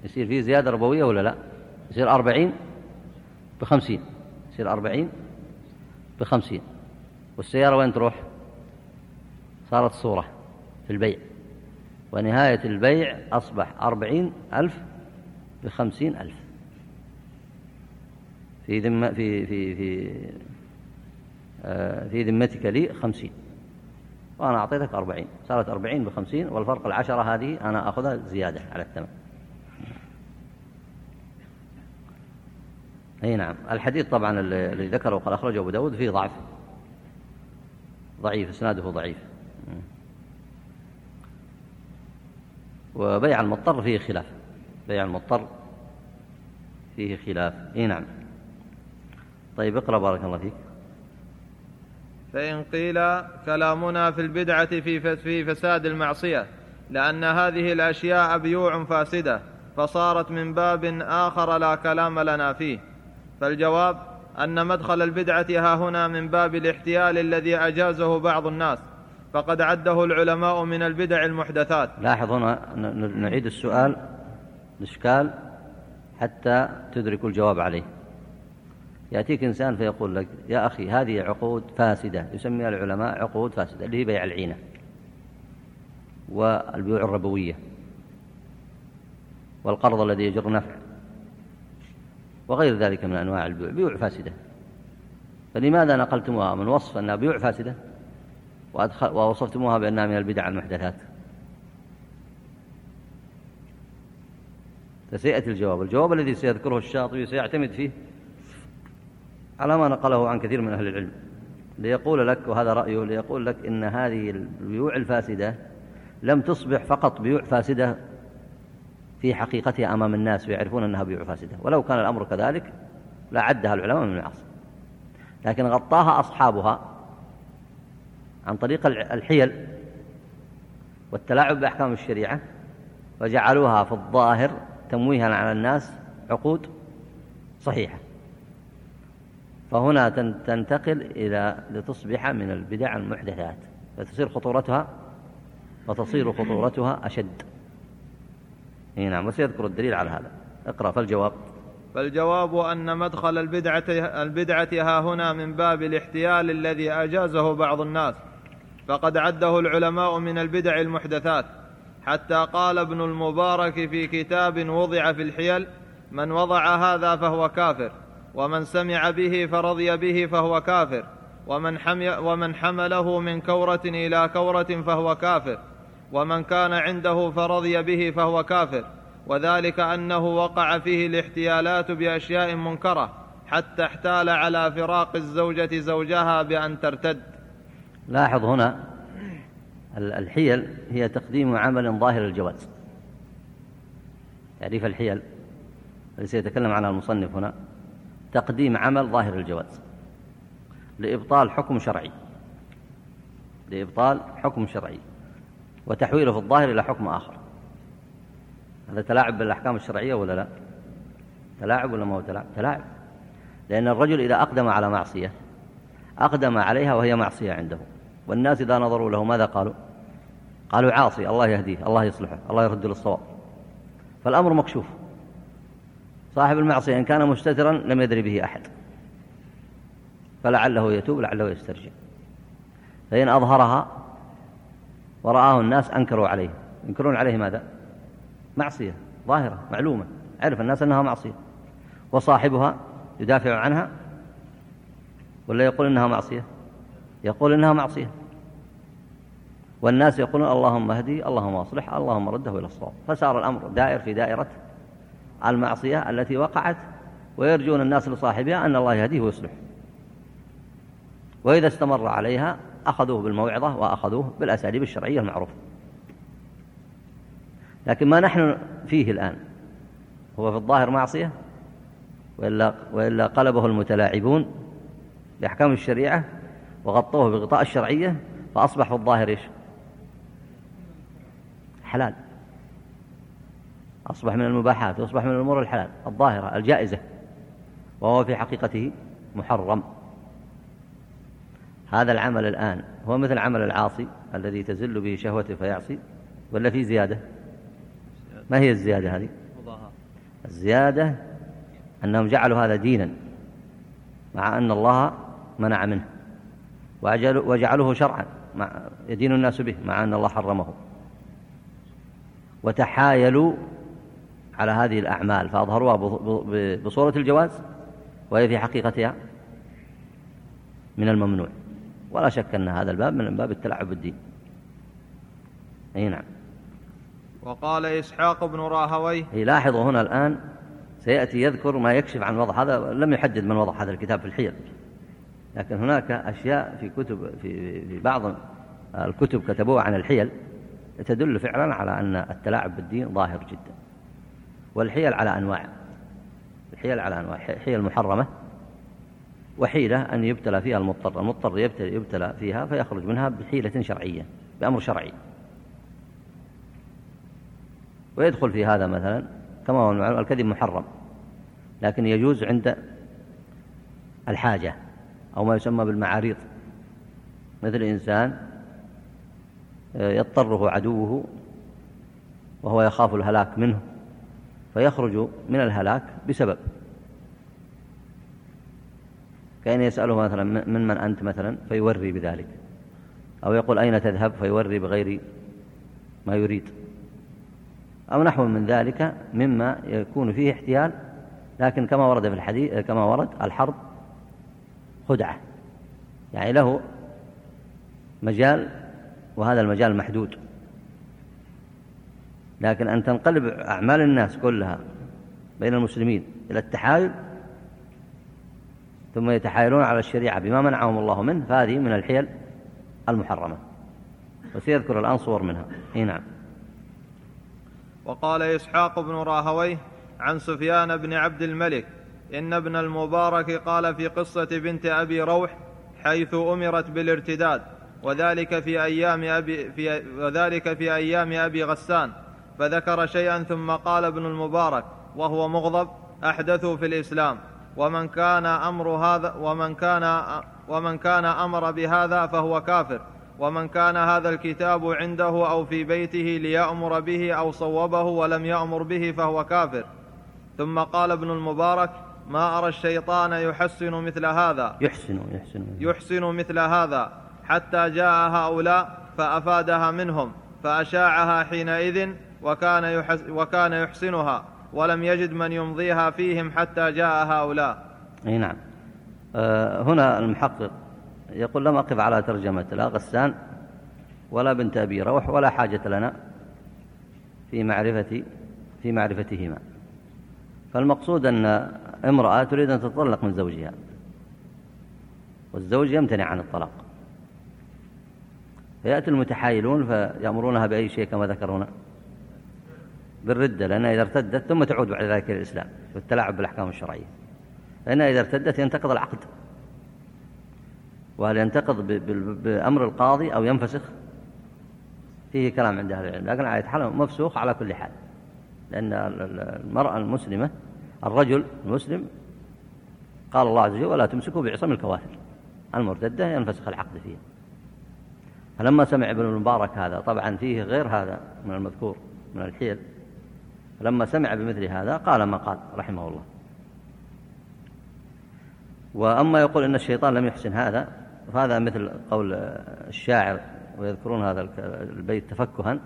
Speaker 1: يصير في زيادة ربوية ولا لا؟ يصير أربعين بخمسين. يصير أربعين بخمسين. والسيارة وين تروح؟ صارت صورة في البيع. ونهاية البيع أصبح أربعين ألف بخمسين ألف. في ذمة في في في في ذمتك لي خمسين. وأنا أعطيتك أربعين. صارت أربعين بخمسين والفرق العشرة هذه أنا أخذها زيادة على الثمن. أي نعم. الحديث طبعا الذي ذكره وقال أخرجه أبو داود فيه ضعف. ضعيف إسناده ضعيف. وبيع المضطر فيه خلاف. بيع المضطر فيه خلاف. أي نعم. طيب اقرأ بارك الله فيك.
Speaker 2: فإن قيل كلامنا في البدعة في فساد المعصية لأن هذه الأشياء بيوع فاسدة فصارت من باب آخر لا كلام لنا فيه. فالجواب أن مدخل البدعة ها هنا من باب الاحتيال الذي أجازه بعض الناس فقد عده العلماء من البدع المحدثات.
Speaker 1: لاحظ هنا نعيد السؤال الإشكال حتى تدركوا الجواب عليه. يأتيك إنسان فيقول لك يا أخي هذه عقود فاسدة. يسميها العلماء عقود فاسدة اللي هي بيع العينة والبيوع الربوية والقرض الذي يجر نفع وغير ذلك من أنواع البيوع بيوع فاسدة. فلماذا نقلتموها؟ من وصف أنها بيوع فاسدة؟ ووصفتموها بأنها من البدع المحدثات. فسيأتي الجواب. الجواب الذي سيذكره الشاطبي سيعتمد فيه على ما نقله عن كثير من أهل العلم. ليقول لك وهذا رأيه ليقول لك إن هذه البيوع الفاسدة لم تصبح فقط بيوع فاسدة في حقيقتها أمام الناس ويعرفون أنها بيوع فاسدة. ولو كان الأمر كذلك لعدها العلماء من العصر. لكن غطاها أصحابها عن طريق الحيل والتلاعب بأحكام الشريعة وجعلوها في الظاهر تمويها على الناس عقود صحيحة. فهنا تنتقل إلى لتصبح من البدع المحدثات فتصير خطورتها وتصير خطورتها أشد. إيه نعم وسيذكر الدليل على هذا. اقرأ فالجواب.
Speaker 2: فالجواب أن مدخل البدعة, البدعة ها هنا من باب الاحتيال الذي أجازه بعض الناس فقد عده العلماء من البدع المحدثات حتى قال ابن المبارك في كتاب وضع في الحيل من وضع هذا فهو كافر. ومن سمع به فرضي به فهو كافر ومن, حمي ومن حمله من كورة إلى كورة فهو كافر ومن كان عنده فرضي به فهو كافر وذلك أنه وقع فيه الاحتيالات بأشياء منكرة حتى احتال على فراق الزوجة زوجها بأن ترتد.
Speaker 1: لاحظ هنا الحيل هي تقديم عمل ظاهر الجواز. تعريف الحيل؟ الذي سيتكلم عنها المصنف هنا. تقديم عمل ظاهر الجواز. لإبطال حكم شرعي. لإبطال حكم شرعي. وتحويله في الظاهر إلى حكم آخر. هذا تلاعب بالأحكام الشرعية ولا لا؟ تلاعب ولا ما هو تلاعب؟ تلاعب. لأن الرجل إذا أقدم على معصية أقدم عليها وهي معصية عنده. والناس إذا نظروا له ماذا قالوا؟ قالوا عاصي الله يهديه الله يصلحه الله يرد للصواب فالأمر مكشوف. صاحب المعصية إن كان مستترا لم يدري به أحد. فلعله يتوب لعله يسترجع. فإن أظهرها ورآه الناس أنكروا عليه. ينكرون عليه ماذا؟ معصية ظاهرة معلومة. عرف الناس أنها معصية. وصاحبها يدافع عنها. ولا يقول إنها معصية؟ يقول إنها معصية. والناس يقولون اللهم اهدي اللهم اصلح اللهم رده إلى الصواب. فصار الأمر دائر في دائرة المعصية التي وقعت ويرجون الناس لصاحبها أن الله يهديه ويصلح. وإذا استمر عليها أخذوه بالموعظة وأخذوه بالأساليب الشرعية المعروفة. لكن ما نحن فيه الآن هو في الظاهر معصية وإلا, وإلا قلبه المتلاعبون بأحكام الشريعة وغطوه بغطاء الشرعية فأصبح في الظاهر إيش؟ حلال. أصبح من المباحات وأصبح من الأمور الحلال الظاهرة الجائزة. وهو في حقيقته محرم. هذا العمل الآن هو مثل عمل العاصي الذي تزل به شهوته فيعصي ولا في زيادة؟ ما هي الزيادة هذه؟ الزيادة أنهم جعلوا هذا دينا مع أن الله منع منه وجعلوه شرعا يدين الناس به مع أن الله حرمه. وتحايلوا على هذه الأعمال فأظهروها بصورة الجواز؟ وهي في حقيقتها من الممنوع. ولا شك أن هذا الباب من باب التلعب بالدين. أي نعم.
Speaker 2: وقال إسحاق بن راهويه
Speaker 1: لاحظوا هنا الآن سيأتي يذكر ما يكشف عن وضع هذا لم يحدد من وضع هذا الكتاب في الحيل. لكن هناك أشياء في كتب في, في بعض الكتب كتبوها عن الحيل تدل فعلا على أن التلاعب بالدين ظاهر جدا. والحيل على أنواع. الحيل على أنواع. حيل محرمة وحيلة أن يبتلى فيها المضطر. المضطر يبتلى, يبتلى فيها فيخرج منها بحيلة شرعية بأمر شرعي. ويدخل في هذا مثلا كما هو المعلوم الكذب محرم لكن يجوز عند الحاجة أو ما يسمى بالمعاريض. مثل إنسان آه، يضطره عدوه وهو يخاف الهلاك منه فيخرج من الهلاك بسبب. كأن يسأله مثلا من من أنت مثلا فيوري بذلك. أو يقول أين تذهب؟ فيوري بغير ما يريد. أو نحو من ذلك مما يكون فيه احتيال لكن كما ورد في الحديث كما ورد الحرب خدعة. يعني له مجال وهذا المجال محدود. لكن أن تنقلب أعمال الناس كلها بين المسلمين إلى التحايل ثم يتحايلون على الشريعة بما منعهم الله منه فهذه من الحيل المحرمة. وسيذكر الآن صور منها. إي نعم.
Speaker 2: وقال إسحاق بن راهويه عن سفيان بن عبد الملك إن ابن المبارك قال في قصة بنت أبي روح حيث أمرت بالارتداد وذلك في أيام أبي في وذلك في أيام أبي غسان. فذكر شيئا ثم قال ابن المبارك وهو مغضب أحدثوا في الإسلام. ومن كان أمر هذا ومن كان ومن كان أمر بهذا فهو كافر. ومن كان هذا الكتاب عنده أو في بيته ليأمر به أو صوبه ولم يأمر به فهو كافر. ثم قال ابن المبارك ما أرى الشيطان يحسن مثل هذا.
Speaker 1: يحسن يحسن.
Speaker 2: يحسن مثل هذا. حتى جاء هؤلاء فأفادها منهم فأشاعها حينئذ وكان, يحس وكان يحسنها ولم يجد من يمضيها فيهم حتى جاء هؤلاء.
Speaker 1: أي نعم. أه هنا المحقق يقول لم أقف على ترجمة لا غسان ولا بنت أبي روح ولا حاجة لنا في معرفة في معرفتهما. فالمقصود أن امرأة تريد أن تطلق من زوجها والزوج يمتنع عن الطلاق. فيأتي المتحايلون فيأمرونها بأي شيء كما ذكر هنا. بالردة لأنها إذا ارتدت ثم تعود بعد ذلك إلى الإسلام والتلاعب بالأحكام الشرعية. لأنها إذا ارتدت ينتقض العقد. وهل ينتقض بأمر القاضي أو ينفسخ؟ فيه كلام عند أهل العلم لكن على حال مفسوخ على كل حال. لأن المرأة المسلمة الرجل المسلم قال الله عز وجل ولا تمسكوا بعصم الكوافر. المرتدة ينفسخ العقد فيها. فلما سمع ابن المبارك هذا طبعا فيه غير هذا من المذكور من الحيل فلما سمع بمثل هذا قال ما قال رحمه الله. وأما يقول إن الشيطان لم يحسن هذا فهذا مثل قول الشاعر ويذكرون هذا البيت تفكها.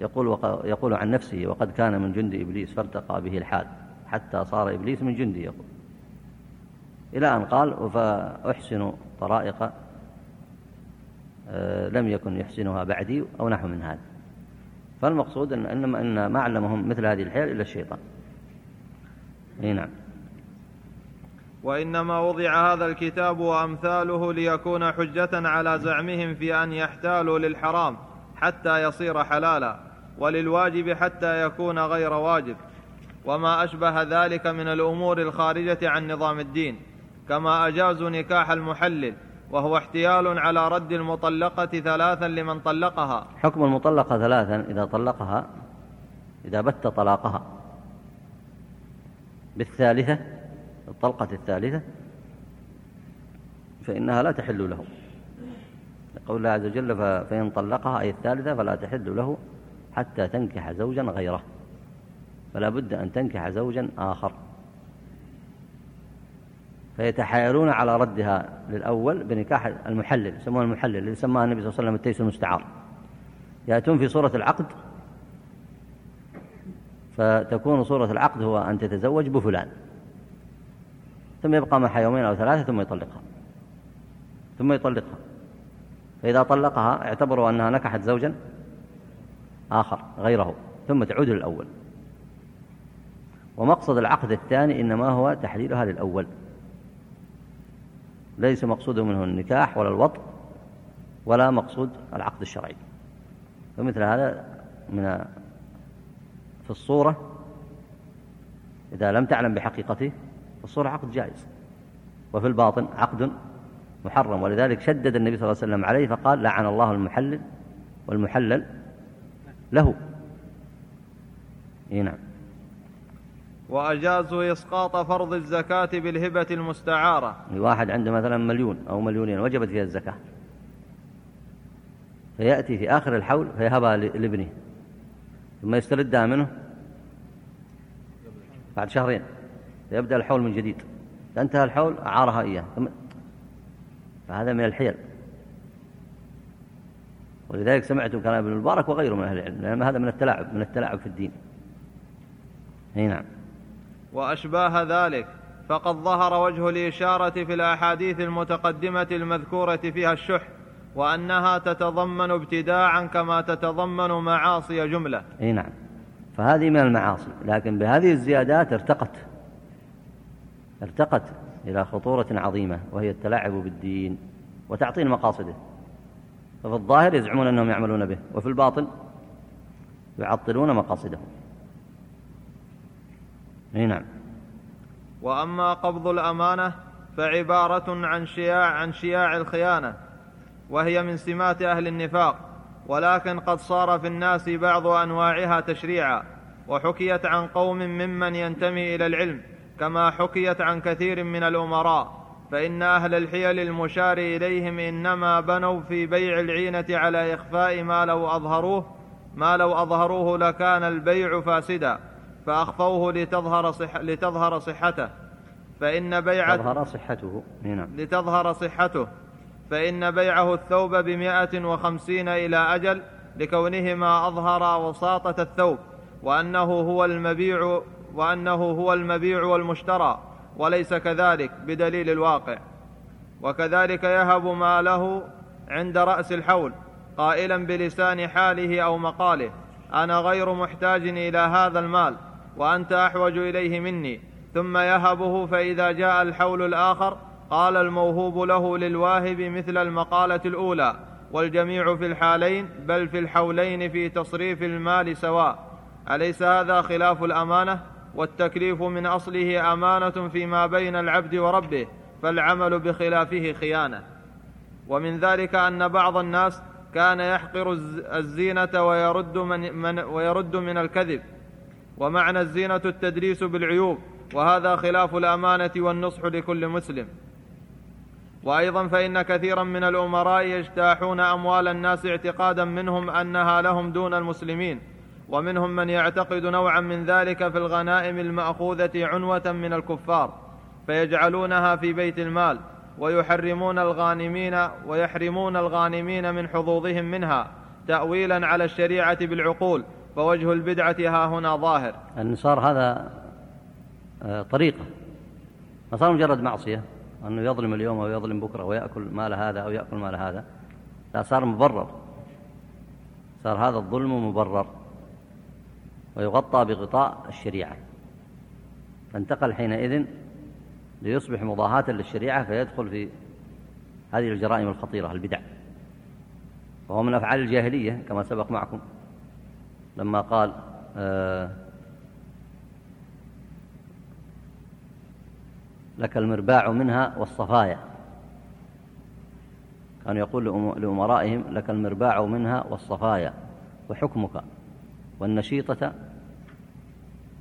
Speaker 1: يقول, يقول عن نفسه وقد كان من جند إبليس فارتقى به الحال حتى صار إبليس من جندي يقول. إلى أن قال فأحسن طرائق آه، لم يكن يحسنها بعدي أو نحو من هذا. فالمقصود أن, إنما أن ما علمهم مثل هذه الحيل إلا الشيطان. أي نعم.
Speaker 2: وإنما وضع هذا الكتاب وأمثاله ليكون حجة على زعمهم في أن يحتالوا للحرام حتى يصير حلالا وللواجب حتى يكون غير واجب. وما أشبه ذلك من الأمور الخارجة عن نظام الدين كما أجازوا نكاح المحلل وهو احتيال على رد المطلقة ثلاثا لمن طلقها.
Speaker 1: حكم المطلقة ثلاثا إذا طلقها إذا بت طلاقها. بالثالثة الطلقة الثالثة فإنها لا تحل له. قول الله عز وجل فإن طلقها أي الثالثة فلا تحل له حتى تنكح زوجا غيره. فلا بد أن تنكح زوجا آخر. فيتحايلون على ردها للأول بنكاح المحلل يسمونه المحلل اللي سماه النبي صلى الله عليه وسلم التيس المستعار. يأتون في صورة العقد فتكون صورة العقد هو أن تتزوج بفلان. ثم يبقى معها يومين أو ثلاثة ثم يطلقها. ثم يطلقها. فإذا طلقها اعتبروا أنها نكحت زوجا آخر غيره ثم تعود للأول. ومقصد العقد الثاني إنما هو تحليلها للأول. ليس مقصوده منه النكاح ولا الوط ولا مقصود العقد الشرعي. فمثل هذا من في الصورة إذا لم تعلم بحقيقته الصورة عقد جائز. وفي الباطن عقد محرم. ولذلك شدد النبي صلى الله عليه وسلم عليه فقال لعن الله المحلل والمحلل له. نعم.
Speaker 2: وأجازوا إسقاط فرض الزكاة بالهبة المستعارة.
Speaker 1: واحد عنده مثلا مليون أو مليونين وجبت فيها الزكاة. فيأتي في آخر الحول فيهبها لابنه. ثم يستردها منه بعد شهرين. فيبدأ الحول من جديد. انتهى الحول أعارها إياه. فهذا من الحيل. ولذلك سمعت كلام ابن المبارك وغيره من أهل العلم لأن هذا من التلاعب من التلاعب في الدين. أي نعم.
Speaker 2: وأشباه ذلك فقد ظهر وجه الإشارة في الأحاديث المتقدمة المذكورة فيها الشح وأنها تتضمن ابتداعا كما تتضمن معاصي جملة.
Speaker 1: أي نعم. فهذه من المعاصي لكن بهذه الزيادات ارتقت ارتقت إلى خطورة عظيمة وهي التلاعب بالدين وتعطيل مقاصده. ففي الظاهر يزعمون أنهم يعملون به وفي الباطن يعطلون مقاصدهم أي نعم.
Speaker 2: وأما قبض الأمانة فعبارة عن شياع عن شياع الخيانة وهي من سمات أهل النفاق ولكن قد صار في الناس بعض أنواعها تشريعا وحكيت عن قوم ممن ينتمي إلى العلم كما حكيت عن كثير من الأمراء فإن أهل الحيل المشار إليهم إنما بنوا في بيع العينة على إخفاء ما لو أظهروه ما لو أظهروه لكان البيع فاسدا. فأخفوه لتظهر صح لتظهر صحته. فإن بيع
Speaker 1: تظهر صحته.
Speaker 2: نعم. لتظهر صحته. فإن بيعه الثوب بمائة وخمسين إلى أجل لكونهما أظهر وساطة الثوب وأنه هو المبيع وأنه هو المبيع والمشترى وليس كذلك بدليل الواقع. وكذلك يهب ما له عند رأس الحول قائلا بلسان حاله أو مقاله أنا غير محتاج إلى هذا المال. وأنت أحوج إليه مني. ثم يهبه فإذا جاء الحول الآخر قال الموهوب له للواهب مثل المقالة الأولى والجميع في الحالين بل في الحولين في تصريف المال سواء. أليس هذا خلاف الأمانة؟ والتكليف من أصله أمانة فيما بين العبد وربه فالعمل بخلافه خيانة. ومن ذلك أن بعض الناس كان يحقر الزينة ويرد من, من ويرد من الكذب. ومعنى الزينة التدريس بالعيوب وهذا خلاف الأمانة والنصح لكل مسلم. وأيضا فإن كثيرا من الأمراء يجتاحون أموال الناس اعتقادا منهم أنها لهم دون المسلمين ومنهم من يعتقد نوعا من ذلك في الغنائم المأخوذة عنوة من الكفار فيجعلونها في بيت المال ويحرمون الغانمين ويحرمون الغانمين من حظوظهم منها تاويلا على الشريعة بالعقول. فوجه البدعة ها هنا ظاهر.
Speaker 1: أن صار هذا آه، طريقة. ما صار مجرد معصية أنه يظلم اليوم أو يظلم بكرة ويأكل مال هذا أو يأكل مال هذا. لا صار مبرر. صار هذا الظلم مبرر. ويغطى بغطاء الشريعة. فانتقل حينئذ ليصبح مضاهاة للشريعة فيدخل في هذه الجرائم الخطيرة البدع. وهو من أفعال الجاهلية كما سبق معكم. لما قال آه لك المرباع منها والصفايا. كان يقول لأمرائهم لك المرباع منها والصفايا وحكمك والنشيطة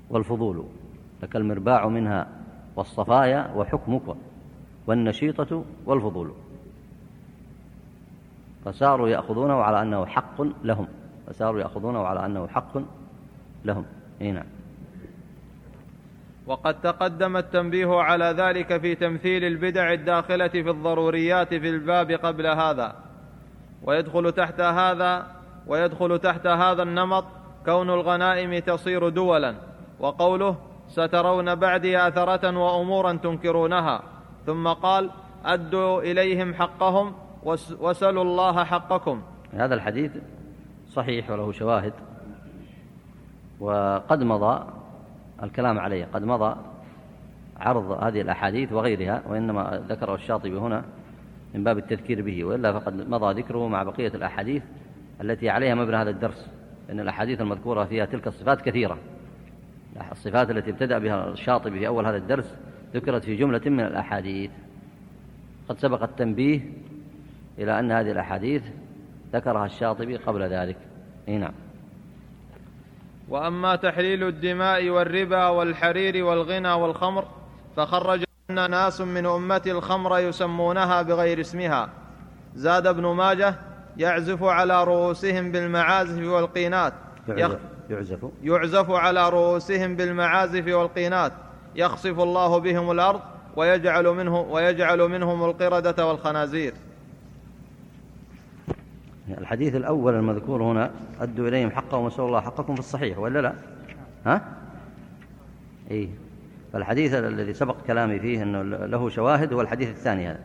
Speaker 1: والفضول. لك المرباع منها والصفايا وحكمك والنشيطة والفضول. فصاروا يأخذونه على أنه حق لهم. فصاروا يأخذونه على أنه حق لهم. إي نعم.
Speaker 2: وقد تقدم التنبيه على ذلك في تمثيل البدع الداخلة في الضروريات في الباب قبل هذا. ويدخل تحت هذا ويدخل تحت هذا النمط كون الغنائم تصير دولا. وقوله سترون بعدي آثرة وامورا تنكرونها ثم قال أدوا إليهم حقهم وسلوا الله حقكم
Speaker 1: هذا الحديث صحيح وله شواهد. وقد مضى الكلام عليه قد مضى عرض هذه الأحاديث وغيرها وإنما ذكره الشاطبي هنا من باب التذكير به وإلا فقد مضى ذكره مع بقية الأحاديث التي عليها مبنى هذا الدرس إن الأحاديث المذكورة فيها تلك الصفات كثيرة. الصفات التي ابتدأ بها الشاطبي في أول هذا الدرس ذكرت في جملة من الأحاديث. قد سبق التنبيه إلى أن هذه الأحاديث ذكرها الشاطبي قبل ذلك. إي نعم.
Speaker 2: وأما تحليل الدماء والربا والحرير والغنى والخمر فخرج أن ناس من امتي الخمر يسمونها بغير اسمها. زاد ابن ماجه يعزف على رؤوسهم بالمعازف والقينات.
Speaker 1: يعزف, يعزف.
Speaker 2: يعزف على رؤوسهم بالمعازف والقينات. يخصف الله بهم الأرض ويجعل منه ويجعل منهم القردة والخنازير.
Speaker 1: الحديث الأول المذكور هنا أدوا إليهم حقهم وسألوا الله حقكم في الصحيح ولا لا؟ ها؟ إيه. فالحديث الذي سبق كلامي فيه أنه له شواهد هو الحديث الثاني هذا.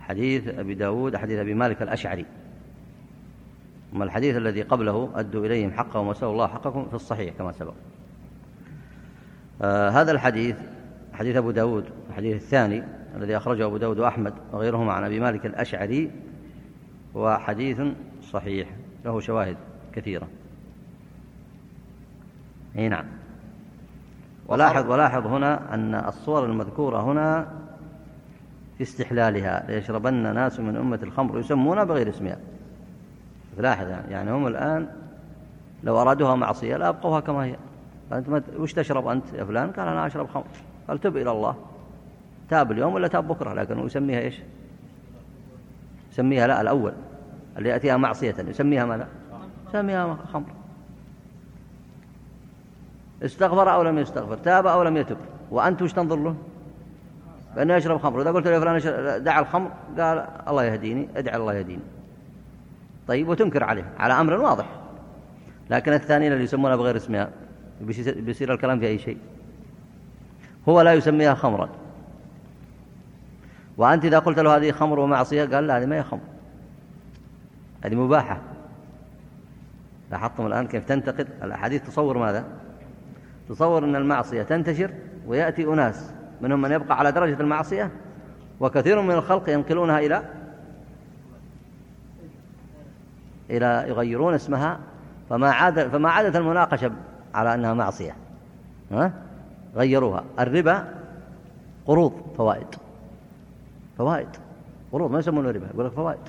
Speaker 1: حديث أبي داود حديث أبي مالك الأشعري. أما الحديث الذي قبله أدوا إليهم حقهم وسألوا الله حقكم في الصحيح كما سبق. آه هذا الحديث حديث أبو داود الحديث الثاني الذي أخرجه أبو داود وأحمد وغيرهما عن أبي مالك الأشعري هو حديث صحيح له شواهد كثيرة. إي نعم. ولاحظ ولاحظ هنا أن الصور المذكورة هنا في استحلالها ليشربن ناس من أمة الخمر يسمونها بغير اسمها. لاحظ يعني, يعني هم الآن لو أرادوها معصية لا أبقوها كما هي. أنت وش تشرب أنت يا فلان؟ قال أنا أشرب خمر. قال تب إلى الله. تاب اليوم ولا تاب بكرة؟ لكن يسميها إيش؟ يسميها لا الأول اللي يأتيها معصية. يسميها ماذا؟ يسميها خمر. استغفر أو لم يستغفر تاب أو لم يتب. وأنت وش تنظر له؟ بأنه يشرب خمر. إذا قلت له فلان دع الخمر قال الله يهديني ادعى الله يهديني. طيب وتنكر عليه على أمر واضح. لكن الثانيين اللي يسمونها بغير اسمها بيصير الكلام في أي شيء. هو لا يسميها خمرا. وأنت إذا قلت له هذه خمر ومعصية قال لا هذه ما هي خمر. هذه مباحة. لاحظتم الآن كيف تنتقد؟ الأحاديث تصور ماذا؟ تصور أن المعصية تنتشر ويأتي أناس منهم من يبقى على درجة المعصية وكثير من الخلق ينقلونها إلى إلى يغيرون اسمها فما عاد فما عادت المناقشة على أنها معصية. ها؟ غيروها. الربا قروض فوائد. فوائد. قروض ما يسمونه ربا يقول لك فوائد.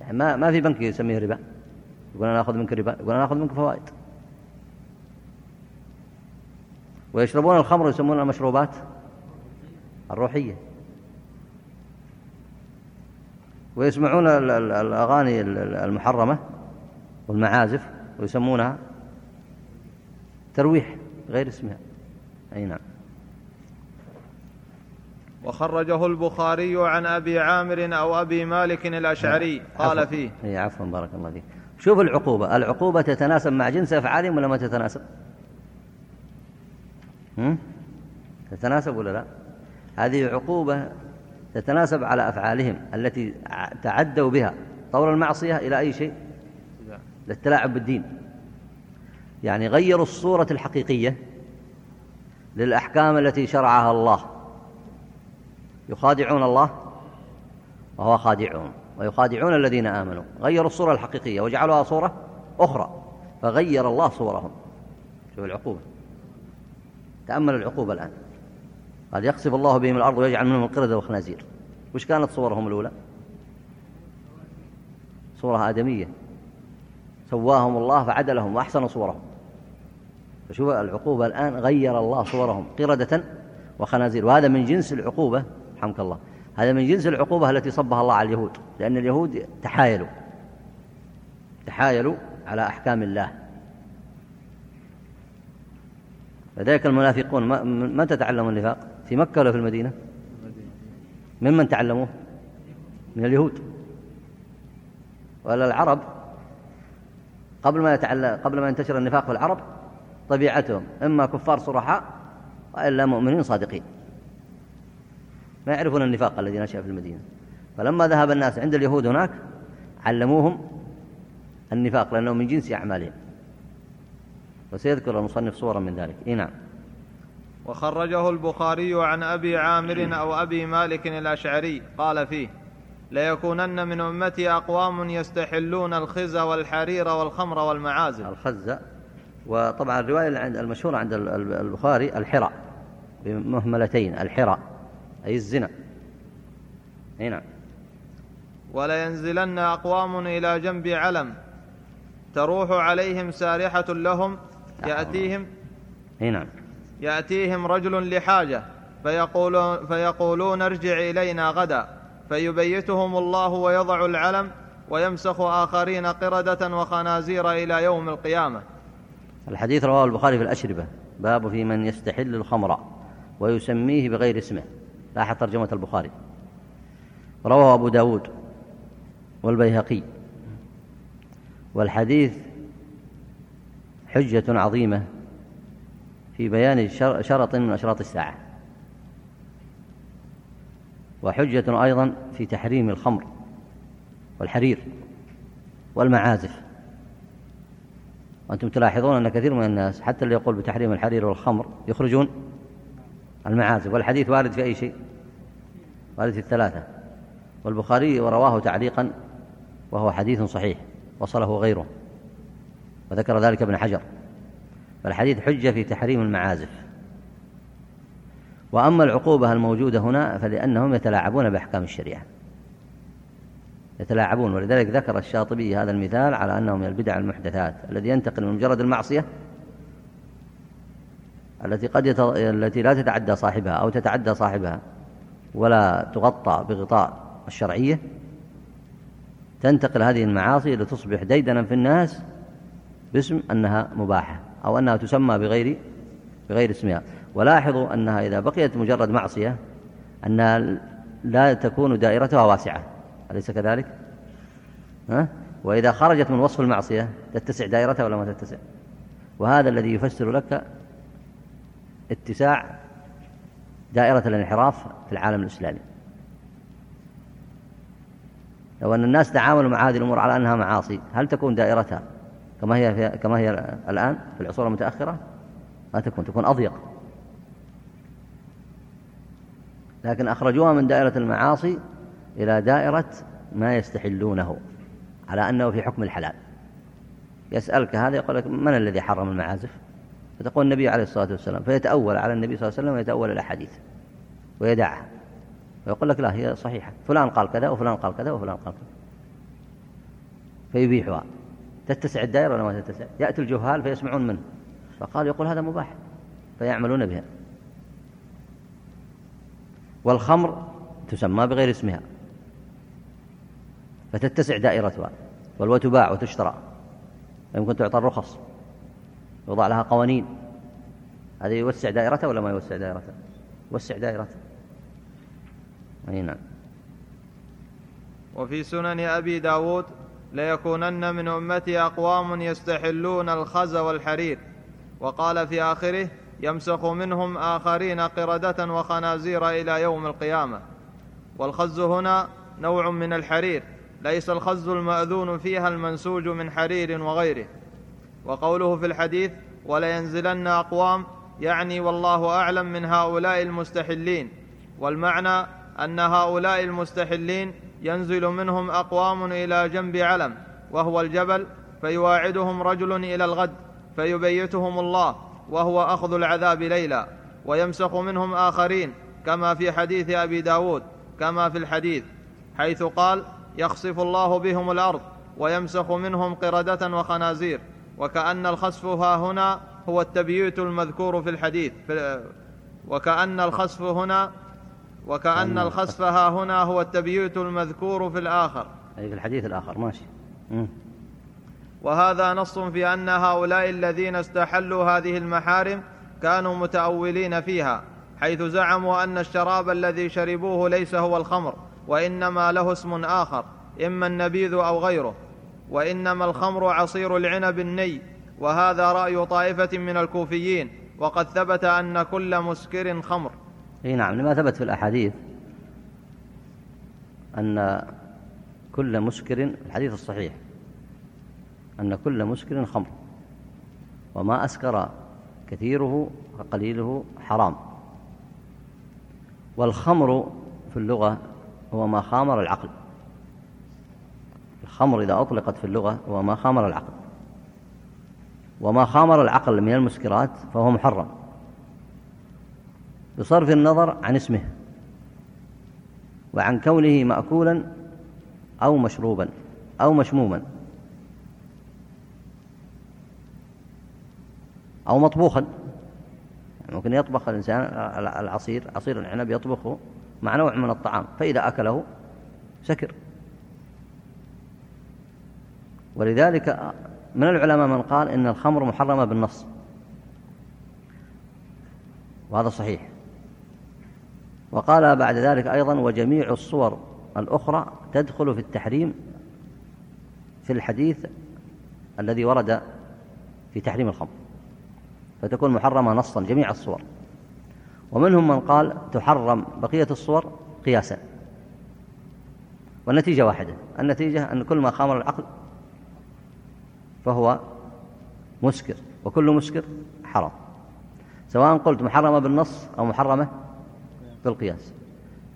Speaker 1: يعني ما ما في بنك يسميه ربا. يقول أنا أخذ منك ربا يقول أنا أخذ منك فوائد. ويشربون الخمر ويسمونها المشروبات الروحية. ويسمعون الأغاني المحرمة والمعازف ويسمونها ترويح غير اسمها. أي نعم.
Speaker 2: وخرجه البخاري عن أبي عامر أو أبي مالك الأشعري. قال. فيه.
Speaker 1: أي عفوا بارك الله فيك. شوف العقوبة. العقوبة تتناسب مع جنس أفعالهم ولا ما تتناسب؟ هم؟ تتناسب ولا لا؟ هذه عقوبة تتناسب على أفعالهم التي تعدوا بها طور المعصية إلى أي شيء؟ للتلاعب بالدين. يعني غيروا الصورة الحقيقية للأحكام التي شرعها الله. يخادعون الله وهو خادعهم ويخادعون الذين آمنوا غيروا الصورة الحقيقية وجعلوها صورة أخرى فغير الله صورهم. شوف العقوبة. تأمل العقوبة الآن. قد يخسف الله بهم الأرض ويجعل منهم القردة والخنازير. وش كانت صورهم الأولى؟ صورة آدمية. سواهم الله فعدلهم وأحسن صورهم. فشوف العقوبة الآن غير الله صورهم قردة وخنازير. وهذا من جنس العقوبة رحمك الله. هذا من جنس العقوبة التي صبها الله على اليهود لأن اليهود تحايلوا تحايلوا على أحكام الله. لذلك المنافقون متى تعلموا النفاق؟ في مكة ولا في المدينة؟ ممن تعلموه؟ من اليهود. ولا العرب؟ قبل ما يتعلم قبل ما ينتشر النفاق في العرب طبيعتهم إما كفار صرحاء وإلا مؤمنين صادقين. ما يعرفون النفاق الذي نشأ في المدينة. فلما ذهب الناس عند اليهود هناك علموهم النفاق لأنه من جنس أعمالهم. وسيذكر المصنف صورا من ذلك. إيه نعم.
Speaker 2: وخرجه البخاري عن أبي عامر أو أبي مالك الأشعري. قال فيه ليكونن من أمتي أقوام يستحلون الخز والحرير والخمر والمعازف
Speaker 1: الخز. وطبعا الرواية المشهورة عند البخاري الحرى بمهملتين الحرى أي الزنا. أي نعم.
Speaker 2: ولينزلن أقوام إلى جنب علم. تروح عليهم سارحة لهم يأتيهم
Speaker 1: أي نعم.
Speaker 2: يأتيهم رجل لحاجة فيقولون, فيقولون ارجع إلينا غدا. فيبيتهم الله ويضع العلم ويمسخ آخرين قردة وخنازير إلى يوم القيامة.
Speaker 1: الحديث رواه البخاري في الأشربة. باب في من يستحل الخمر ويسميه بغير اسمه. لاحظ ترجمة البخاري. رواه أبو داود والبيهقي. والحديث حجة عظيمة في بيان شرط من أشراط الساعة. وحجة أيضا في تحريم الخمر والحرير والمعازف. وأنتم تلاحظون أن كثير من الناس حتى اللي يقول بتحريم الحرير والخمر يخرجون المعازف والحديث وارد في أي شيء؟ وارد في الثلاثة. والبخاري ورواه تعليقا وهو حديث صحيح وصله غيره وذكر ذلك ابن حجر. فالحديث حجة في تحريم المعازف. وأما العقوبة الموجودة هنا؟ فلأنهم يتلاعبون بأحكام الشريعة. يتلاعبون ولذلك ذكر الشاطبي هذا المثال على أنه من البدع المحدثات الذي ينتقل من مجرد المعصية التي قد يت... التي لا تتعدى صاحبها أو تتعدى صاحبها ولا تغطى بغطاء الشرعية تنتقل هذه المعاصي لتصبح ديدنا في الناس باسم أنها مباحة أو أنها تسمى بغير بغير اسمها ولاحظوا أنها إذا بقيت مجرد معصية أنها لا تكون دائرتها واسعة أليس كذلك؟ ها؟ وإذا خرجت من وصف المعصية تتسع دائرتها ولا ما تتسع وهذا الذي يفسر لك اتساع دائرة الانحراف في العالم الإسلامي. لو أن الناس تعاملوا مع هذه الأمور على أنها معاصي هل تكون دائرتها كما هي في كما هي الآن في العصور المتأخرة؟ ما تكون تكون أضيق. لكن أخرجوها من دائرة المعاصي إلى دائرة ما يستحلونه على أنه في حكم الحلال. يسألك هذا يقول لك من الذي حرم المعازف؟ فتقول النبي عليه الصلاة والسلام فيتأول على النبي صلى الله عليه وسلم ويتأول الأحاديث ويدعها ويقول لك لا هي صحيحة فلان قال كذا وفلان قال كذا وفلان قال كذا. فيبيحها. تتسع الدائرة ولا ما تتسع؟ يأتي الجهال فيسمعون منه. فقال يقول هذا مباح. فيعملون بها. والخمر تسمى بغير اسمها. فتتسع دائرتها. وتباع وتشترى. يمكن تعطى الرخص. يوضع لها قوانين. هذا يوسع دائرته ولا ما يوسع دائرته؟ يوسع دائرته. أي نعم.
Speaker 2: وفي سنن أبي داود ليكونن من أمتي أقوام يستحلون الخز والحرير. وقال في آخره يمسخ منهم آخرين قردة وخنازير إلى يوم القيامة. والخز هنا نوع من الحرير ليس الخز المأذون فيها المنسوج من حرير وغيره. وقوله في الحديث ولينزلن أقوام يعني والله أعلم من هؤلاء المستحلين. والمعنى أن هؤلاء المستحلين ينزل منهم أقوام إلى جنب علم وهو الجبل فيواعدهم رجل إلى الغد فيبيتهم الله وهو أخذ العذاب ليلا. ويمسخ منهم آخرين كما في حديث أبي داود كما في الحديث حيث قال يخسف الله بهم الأرض ويمسخ منهم قردة وخنازير. وكأن الخسف ها هنا هو التبييت المذكور في الحديث في وكأن الخسف هنا وكأن الخسف ها هنا هو التبييت المذكور في الآخر.
Speaker 1: أي في الحديث الآخر ماشي.
Speaker 2: وهذا نص في أن هؤلاء الذين استحلوا هذه المحارم كانوا متأولين فيها حيث زعموا أن الشراب الذي شربوه ليس هو الخمر وإنما له اسم آخر إما النبيذ أو غيره. وإنما الخمر عصير العنب الني وهذا رأي طائفة من الكوفيين وقد ثبت أن كل مسكر خمر.
Speaker 1: إي نعم لما ثبت في الأحاديث أن كل مسكر الحديث الصحيح أن كل مسكر خمر وما أسكر كثيره فقليله حرام. والخمر في اللغة هو ما خامر العقل. الخمر إذا أطلقت في اللغة هو ما خامر العقل. وما خامر العقل من المسكرات فهو محرم. بصرف النظر عن اسمه وعن كونه مأكولا أو مشروبا أو مشموما أو مطبوخا. ممكن يطبخ الإنسان العصير عصير العنب يطبخه مع نوع من الطعام فإذا أكله سكر. ولذلك من العلماء من قال إن الخمر محرمة بالنص. وهذا صحيح. وقال بعد ذلك أيضا وجميع الصور الأخرى تدخل في التحريم في الحديث الذي ورد في تحريم الخمر. فتكون محرمة نصا جميع الصور. ومنهم من قال تحرم بقية الصور قياسا. والنتيجة واحدة. النتيجة أن كل ما خامر العقل فهو مسكر وكل مسكر حرام. سواء قلت محرمة بالنص أو محرمة بالقياس.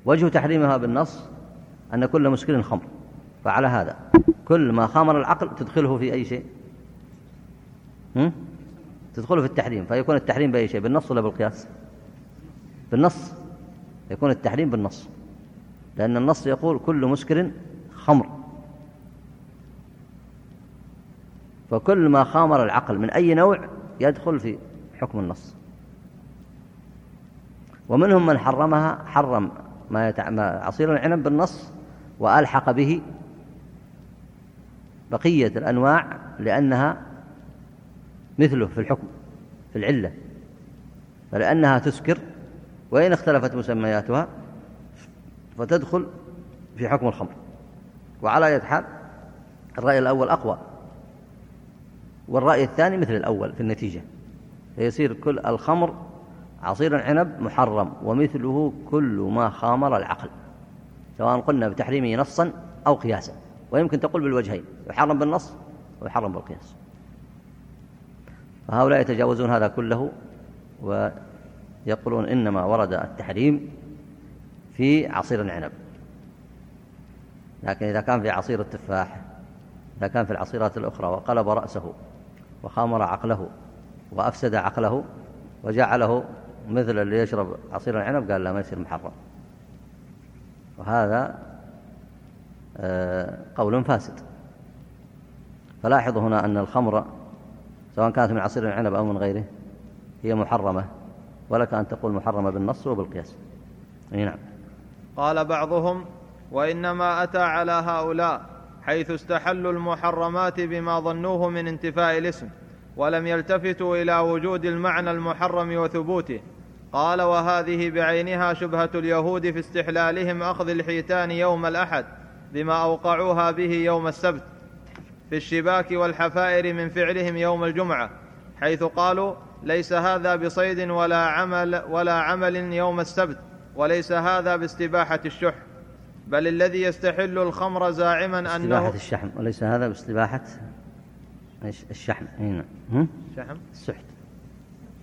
Speaker 1: وجه تحريمها بالنص أن كل مسكر خمر فعلى هذا. كل ما خامر العقل تدخله في أي شيء؟ تدخله في التحريم فيكون التحريم بأي شيء بالنص ولا بالقياس؟ بالنص. يكون التحريم بالنص. لأن النص يقول كل مسكر خمر. فكل ما خامر العقل من أي نوع يدخل في حكم النص. ومنهم من حرمها حرم ما, عصير العنب بالنص وألحق به بقية الأنواع لأنها مثله في الحكم في العلة. فلأنها تسكر وإن اختلفت مسمياتها فتدخل في حكم الخمر. وعلى أي حال الرأي الأول أقوى. والرأي الثاني مثل الأول في النتيجة. فيصير كل الخمر عصير العنب محرم ومثله كل ما خامر العقل. سواء قلنا بتحريمه نصا أو قياسا. ويمكن تقول بالوجهين يحرم بالنص ويحرم بالقياس. فهؤلاء يتجاوزون هذا كله ويقولون إنما ورد التحريم في عصير العنب. لكن إذا كان في عصير التفاح إذا كان في العصيرات الأخرى وقلب رأسه وخامر عقله وأفسد عقله وجعله مثل اللي يشرب عصير العنب قال لا ما يصير محرم. وهذا آه، قول فاسد. فلاحظوا هنا أن الخمر سواء كانت من عصير العنب أو من غيره هي محرمة ولك أن تقول محرمة بالنص وبالقياس. نعم.
Speaker 2: قال بعضهم وإنما أتى على هؤلاء. حيث استحلوا المحرمات بما ظنوه من انتفاء الاسم ولم يلتفتوا إلى وجود المعنى المحرم وثبوته. قال وهذه بعينها شبهة اليهود في استحلالهم أخذ الحيتان يوم الأحد بما أوقعوها به يوم السبت في الشباك والحفائر من فعلهم يوم الجمعة حيث قالوا ليس هذا بصيد ولا عمل ولا عمل يوم السبت وليس هذا باستباحة الشح. بل الذي يستحل الخمر زاعما أنه
Speaker 1: استباحه الشحم؟ وليس هذا باستباحه الشحم؟ هنا.
Speaker 2: الشحم
Speaker 1: السحت.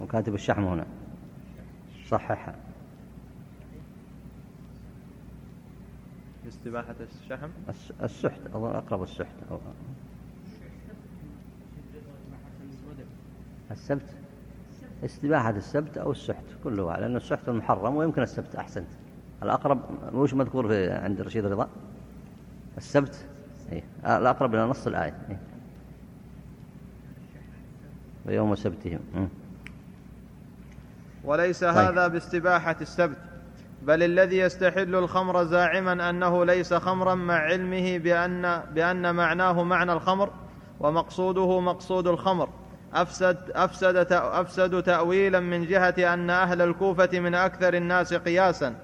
Speaker 1: وكاتب الشحم هنا. صححها
Speaker 2: استباحة الشحم؟
Speaker 1: السحت. أظن أقرب السحت. أو السبت؟ استباحة السبت أو السحت. كله لأن السحت المحرم ويمكن السبت أحسنت الأقرب وش مذكور في عند رشيد رضا السبت إيه؟ الأقرب إلى نص الآية إيه؟ ويوم سبتهم
Speaker 2: وليس طيب. هذا باستباحة السبت بل الذي يستحل الخمر زاعما أنه ليس خمرا مع علمه بأن, بأن معناه معنى الخمر ومقصوده مقصود الخمر أفسد, أفسد, أفسد تأويلا من جهة أن أهل الكوفة من أكثر الناس قياسا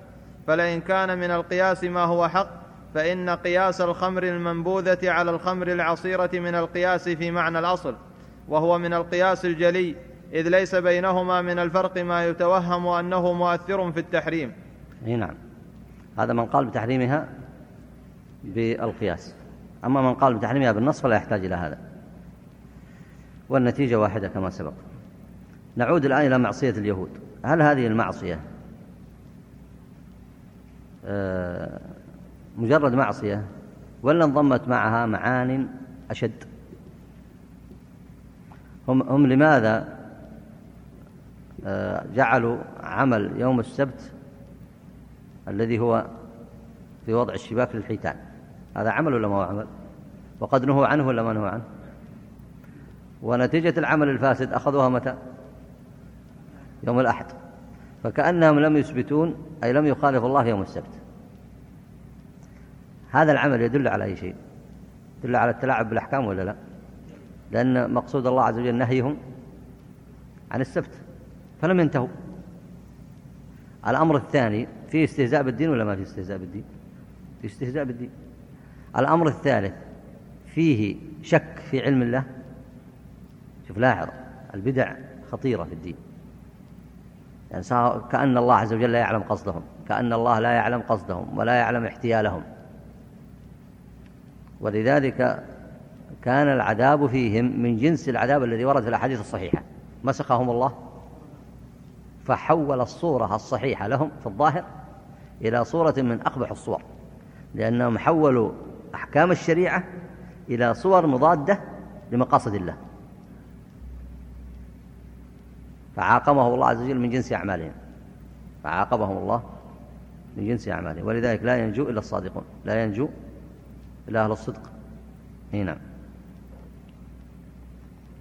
Speaker 2: فلئن كان من القياس ما هو حق فإن قياس الخمر المنبوذة على الخمر العصيرة من القياس في معنى الأصل وهو من القياس الجلي إذ ليس بينهما من الفرق ما يتوهم أنه مؤثر في التحريم.
Speaker 1: نعم. هذا من قال بتحريمها بالقياس. أما من قال بتحريمها بالنص فلا يحتاج إلى هذا. والنتيجة واحدة كما سبق. نعود الآن إلى معصية اليهود. هل هذه المعصية مجرد معصية ولا انضمت معها معان أشد. هم, هم لماذا؟ آه، جعلوا عمل يوم السبت الذي هو في وضع الشباك للحيتان. هذا عمل ولا ما هو عمل؟ وقد نهوا عنه ولا ما نهوا عنه؟ ونتيجة العمل الفاسد أخذوها متى؟ يوم الأحد. فكأنهم لم يثبتون أي لم يخالف الله يوم السبت. هذا العمل يدل على أي شيء؟ يدل على التلاعب بالأحكام ولا لا؟ لأن مقصود الله عز وجل نهيهم عن السبت فلم ينتهوا. الأمر الثاني في استهزاء بالدين ولا ما في استهزاء بالدين؟ في استهزاء بالدين. الأمر الثالث فيه شك في علم الله؟ شوف لاحظ البدع خطيرة في الدين. يعني كأن الله عز وجل لا يعلم قصدهم كأن الله لا يعلم قصدهم ولا يعلم احتيالهم. ولذلك كان العذاب فيهم من جنس العذاب الذي ورد في الأحاديث الصحيحة. مسخهم الله فحول الصورة الصحيحة لهم في الظاهر إلى صورة من أقبح الصور لأنهم حولوا أحكام الشريعة إلى صور مضادة لمقاصد الله. فعاقبه الله عز وجل من جنس أعمالهم. فعاقبهم الله من جنس أعمالهم. ولذلك لا ينجو إلا الصادقون. لا ينجو إلا أهل الصدق. نعم.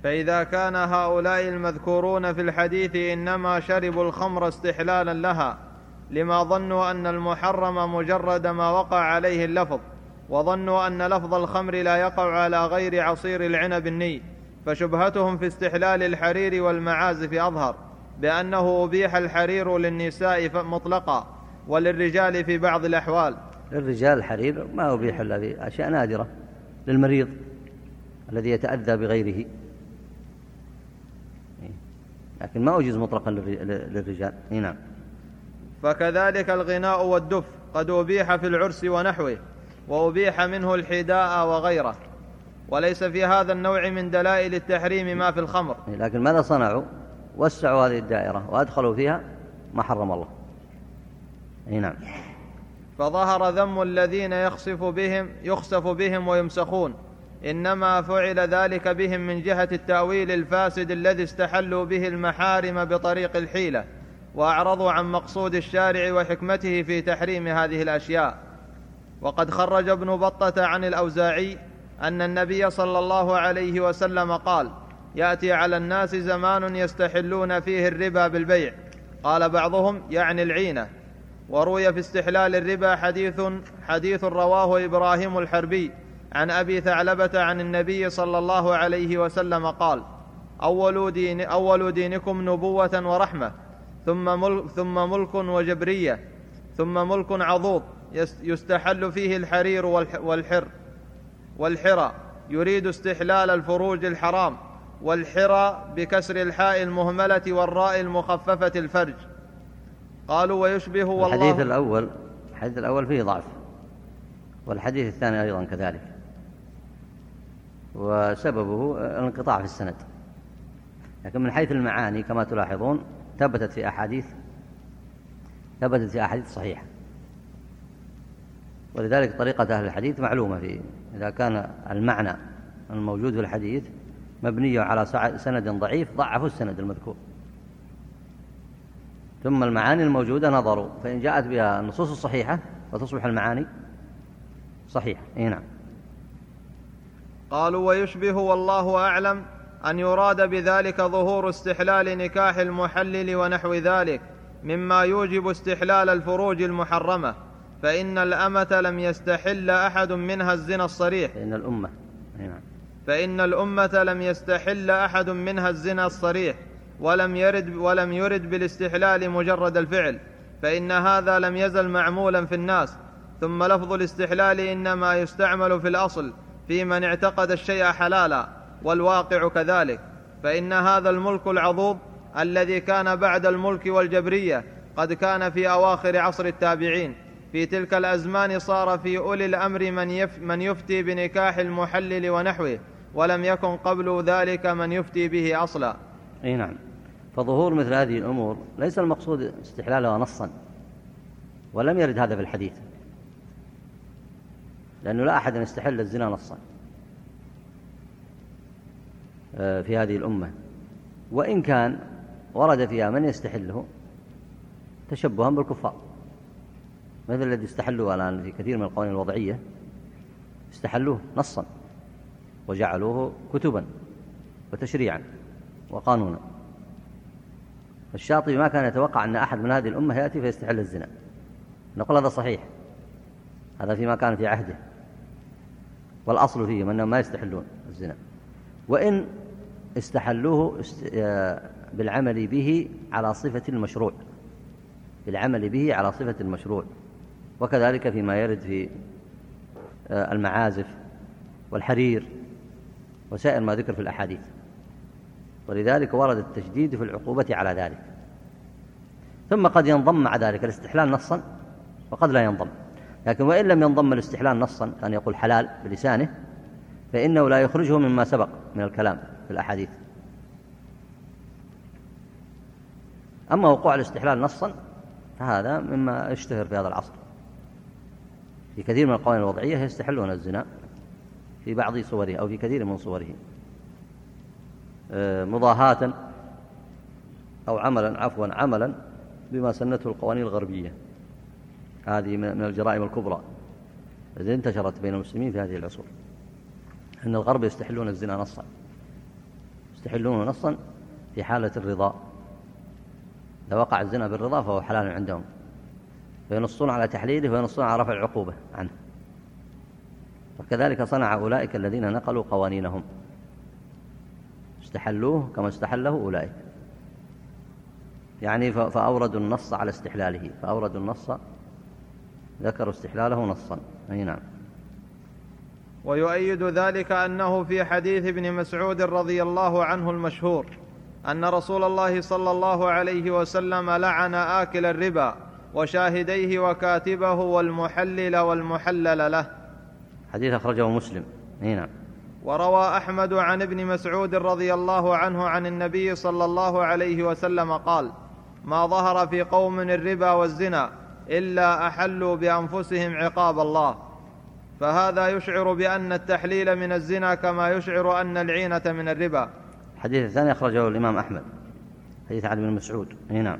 Speaker 2: فإذا كان هؤلاء المذكورون في الحديث إنما شربوا الخمر استحلالا لها لما ظنوا أن المحرم مجرد ما وقع عليه اللفظ وظنوا أن لفظ الخمر لا يقع على غير عصير العنب الني. فشبهتهم في استحلال الحرير والمعازف أظهر بأنه أبيح الحرير للنساء مطلقا وللرجال في بعض الأحوال.
Speaker 1: للرجال الحرير ما أبيح إلا في أشياء نادرة للمريض الذي يتأذى بغيره. لكن ما أجيز مطلقا للرجال. نعم.
Speaker 2: فكذلك الغناء والدف قد أبيح في العرس ونحوه وأبيح منه الحداء وغيره. وليس في هذا النوع من دلائل التحريم ما في الخمر.
Speaker 1: لكن ماذا صنعوا؟ وسعوا هذه الدائرة وأدخلوا فيها ما حرم الله. أي نعم.
Speaker 2: فظهر ذم الذين يخسف بهم يخسف بهم ويمسخون. إنما فعل ذلك بهم من جهة التأويل الفاسد الذي استحلوا به المحارم بطريق الحيلة وأعرضوا عن مقصود الشارع وحكمته في تحريم هذه الأشياء. وقد خرج ابن بطة عن الأوزاعي أن النبي صلى الله عليه وسلم قال يأتي على الناس زمان يستحلون فيه الربا بالبيع. قال بعضهم يعني العينة. وروي في استحلال الربا حديث حديث رواه إبراهيم الحربي عن أبي ثعلبة عن النبي صلى الله عليه وسلم قال أول, دين أول دينكم نبوة ورحمة ثم ملك, ثم ملك وجبرية ثم ملك عضوض يستحل فيه الحرير والحر. والحرى يريد استحلال الفروج الحرام والحرى بكسر الحاء المهملة والراء المخففة الفرج. قالوا ويشبه والله
Speaker 1: الحديث الأول الحديث الأول فيه ضعف والحديث الثاني أيضا كذلك. وسببه الانقطاع في السند. لكن من حيث المعاني كما تلاحظون ثبتت في أحاديث ثبتت في أحاديث صحيحة. ولذلك طريقة أهل الحديث معلومة في إذا كان المعنى الموجود في الحديث مبني على سند ضعيف ضعفوا السند المذكور. ثم المعاني الموجودة نظروا فإن جاءت بها النصوص الصحيحة فتصبح المعاني صحيحة. إي نعم.
Speaker 2: قالوا ويشبه والله أعلم أن يراد بذلك ظهور استحلال نكاح المحلل ونحو ذلك مما يوجب استحلال الفروج المحرمة. فإن الأمة لم يستحل أحد منها الزنا الصريح.
Speaker 1: فإن الأمة. نعم.
Speaker 2: فإن الأمة لم يستحل أحد منها الزنا الصريح ولم يرد ولم يرد بالاستحلال مجرد الفعل فإن هذا لم يزل معمولا في الناس. ثم لفظ الاستحلال إنما يستعمل في الأصل في من اعتقد الشيء حلالا والواقع كذلك. فإن هذا الملك العضوض الذي كان بعد الملك والجبرية قد كان في أواخر عصر التابعين. في تلك الأزمان صار في أولي الأمر من, يف من يفتي بنكاح المحلل ونحوه ولم يكن قبل ذلك من يفتي به أصلا.
Speaker 1: أي نعم. فظهور مثل هذه الأمور ليس المقصود استحلالها نصا ولم يرد هذا في الحديث لأنه لا أحد يستحل الزنا نصا آه، في هذه الأمة. وإن كان ورد فيها من يستحله تشبها بالكفار. مثل الذي استحلوه الآن في كثير من القوانين الوضعية؟ استحلوه نصا وجعلوه كتبا وتشريعا وقانونا. الشاطبي ما كان يتوقع أن أحد من هذه الأمة يأتي فيستحل الزنا. نقول هذا صحيح. هذا فيما كان في عهده. والأصل فيهم أنهم ما يستحلون الزنا. وإن استحلوه بالعمل به على صفة المشروع. بالعمل به على صفة المشروع. وكذلك فيما يرد في آه، المعازف والحرير وسائر ما ذكر في الأحاديث. ولذلك ورد التشديد في العقوبة على ذلك. ثم قد ينضم مع ذلك الاستحلال نصا وقد لا ينضم. لكن وإن لم ينضم الاستحلال نصا كان يقول حلال بلسانه فإنه لا يخرجه مما سبق من الكلام في الأحاديث. أما وقوع الاستحلال نصا فهذا مما اشتهر في هذا العصر. في كثير من القوانين الوضعية يستحلون الزنا في بعض صوره أو في كثير من صوره. آه، مضاهاة أو عملا عفوا عملا بما سنته القوانين الغربية. هذه من الجرائم الكبرى التي انتشرت بين المسلمين في هذه العصور. أن الغرب يستحلون الزنا نصا. يستحلونه نصا في حالة الرضا. إذا وقع الزنا بالرضا فهو حلال عندهم. فينصون على تحليله وينصون على رفع العقوبة عنه. وكذلك صنع أولئك الذين نقلوا قوانينهم. استحلوه كما استحله أولئك. يعني فأوردوا النص على استحلاله. فأوردوا النص ذكروا استحلاله نصا. أي نعم.
Speaker 2: ويؤيد ذلك أنه في حديث ابن مسعود رضي الله عنه المشهور أن رسول الله صلى الله عليه وسلم لعن آكل الربا وشاهديه وكاتبه والمحلل والمحلل له.
Speaker 1: حديث أخرجه مسلم. أي نعم.
Speaker 2: وروى أحمد عن ابن مسعود رضي الله عنه عن النبي صلى الله عليه وسلم قال ما ظهر في قوم الربا والزنا إلا أحلوا بأنفسهم عقاب الله. فهذا يشعر بأن التحليل من الزنا كما يشعر أن العينة من الربا.
Speaker 1: الحديث الثاني أخرجه الإمام أحمد. حديث علي بن مسعود. نعم.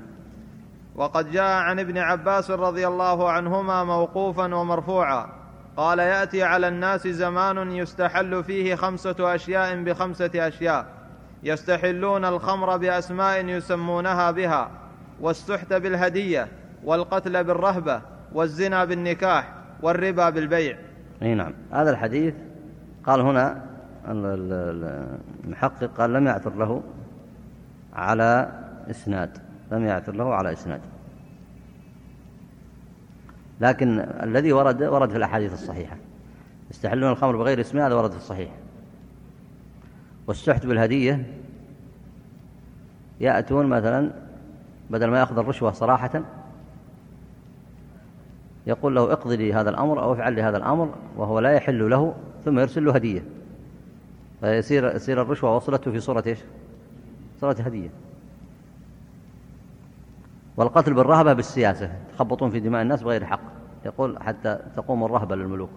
Speaker 2: وقد جاء عن ابن عباس رضي الله عنهما موقوفا ومرفوعا. قال يأتي على الناس زمان يستحل فيه خمسة أشياء بخمسة أشياء. يستحلون الخمر بأسماء يسمونها بها والسحت بالهدية والقتل بالرهبة والزنا بالنكاح والربا بالبيع.
Speaker 1: أي نعم. هذا الحديث قال هنا المحقق قال لم يعثر له على إسناد. لم يعثر له على إسناد. لكن الذي ورد ورد في الأحاديث الصحيحة. يستحلون الخمر بغير اسمه هذا ورد في الصحيح. والسحت بالهدية يأتون مثلا بدل ما يأخذ الرشوة صراحة يقول له اقضي لي هذا الأمر أو افعل لي هذا الأمر وهو لا يحل له ثم يرسل له هدية. فيصير يصير الرشوة وصلته في صورة إيش؟ صورة هدية. والقتل بالرهبة بالسياسة تخبطون في دماء الناس بغير حق. يقول حتى تقوم الرهبة للملوك.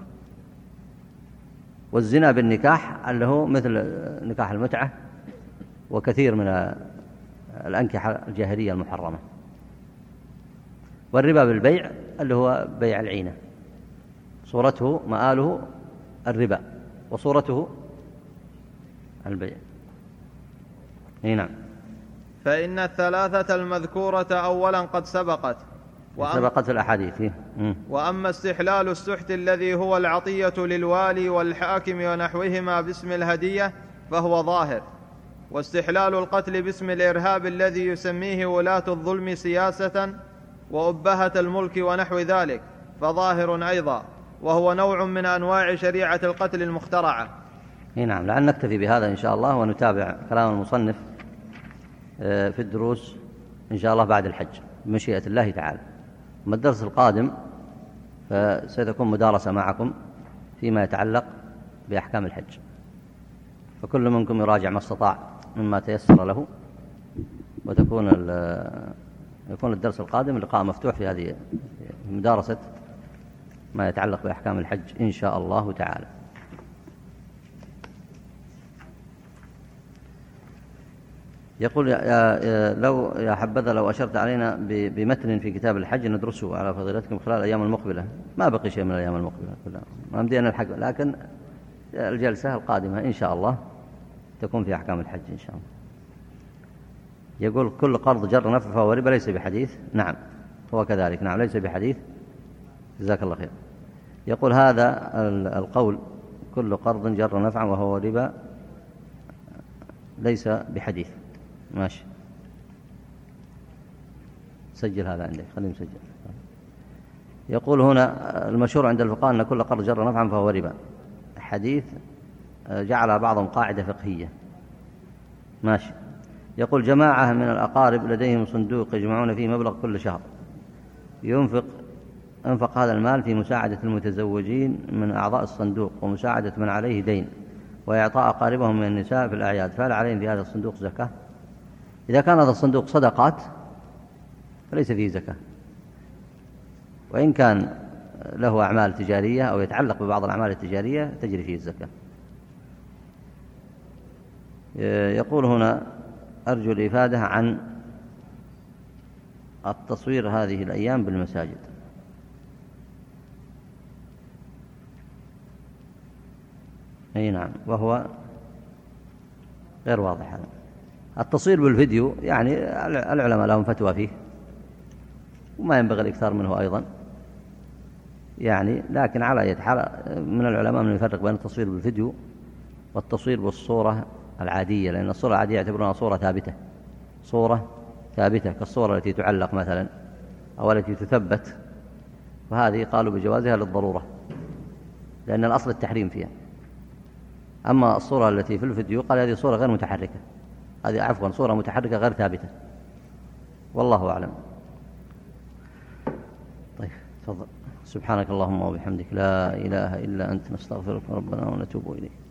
Speaker 1: والزنا بالنكاح اللي هو مثل نكاح المتعة وكثير من الأنكحة الجاهلية المحرمة. والربا بالبيع اللي هو بيع العينة. صورته مآله الربا وصورته البيع. نعم.
Speaker 2: فإن الثلاثة المذكورة أولا قد سبقت.
Speaker 1: وأم سبقت الأحاديث
Speaker 2: وأما استحلال السحت الذي هو العطية للوالي والحاكم ونحوهما باسم الهدية فهو ظاهر. واستحلال القتل باسم الإرهاب الذي يسميه ولاة الظلم سياسة وأبهة الملك ونحو ذلك فظاهر أيضا وهو نوع من أنواع شريعة القتل المخترعة.
Speaker 1: نعم. لعل نكتفي بهذا إن شاء الله ونتابع كلام المصنف. في الدروس إن شاء الله بعد الحج بمشيئة الله تعالى. أما الدرس القادم فستكون مدارسة معكم فيما يتعلق بأحكام الحج. فكل منكم يراجع ما استطاع مما تيسر له وتكون يكون الدرس القادم لقاء مفتوح في هذه مدارسة ما يتعلق بأحكام الحج إن شاء الله تعالى. يقول يا, لو يا حبذا لو أشرت علينا بمتن في كتاب الحج ندرسه على فضيلتكم خلال الأيام المقبلة. ما بقي شيء من الأيام المقبلة. كلها ما مدينا الحق. لكن الجلسة القادمة إن شاء الله تكون في أحكام الحج إن شاء الله. يقول كل قرض جر نفع فهو ربا ليس بحديث. نعم. هو كذلك. نعم. ليس بحديث. جزاك الله خير. يقول هذا القول كل قرض جر نفعا وهو ربا ليس بحديث. ماشي. سجل هذا عندك خليه مسجل يقول هنا المشهور عند الفقهاء أن كل قرض جر نفعا فهو ربا. حديث جعل بعضهم قاعدة فقهية. ماشي. يقول جماعة من الأقارب لديهم صندوق يجمعون فيه مبلغ كل شهر. ينفق أنفق هذا المال في مساعدة المتزوجين من أعضاء الصندوق ومساعدة من عليه دين وإعطاء أقاربهم من النساء في الأعياد. فهل عليهم في هذا الصندوق زكاة؟ إذا كان هذا الصندوق صدقات فليس فيه زكاة. وإن كان له أعمال تجارية أو يتعلق ببعض الأعمال التجارية تجري فيه الزكاة. يقول هنا أرجو الإفادة عن التصوير هذه الأيام بالمساجد. أي نعم وهو غير واضح هذا. التصوير بالفيديو يعني العلماء لهم فتوى فيه. وما ينبغي الإكثار منه أيضا. يعني لكن على أي حال من العلماء من يفرق بين التصوير بالفيديو والتصوير بالصورة العادية لأن الصورة العادية يعتبرونها صورة ثابتة. صورة ثابتة كالصورة التي تعلق مثلا أو التي تثبت. وهذه قالوا بجوازها للضرورة لأن الأصل التحريم فيها. أما الصورة التي في الفيديو قال هذه صورة غير متحركة. هذه عفوا صورة متحركة غير ثابتة. والله أعلم. طيب تفضل. سبحانك اللهم وبحمدك. لا إله إلا أنت نستغفرك ربنا ونتوب إليك.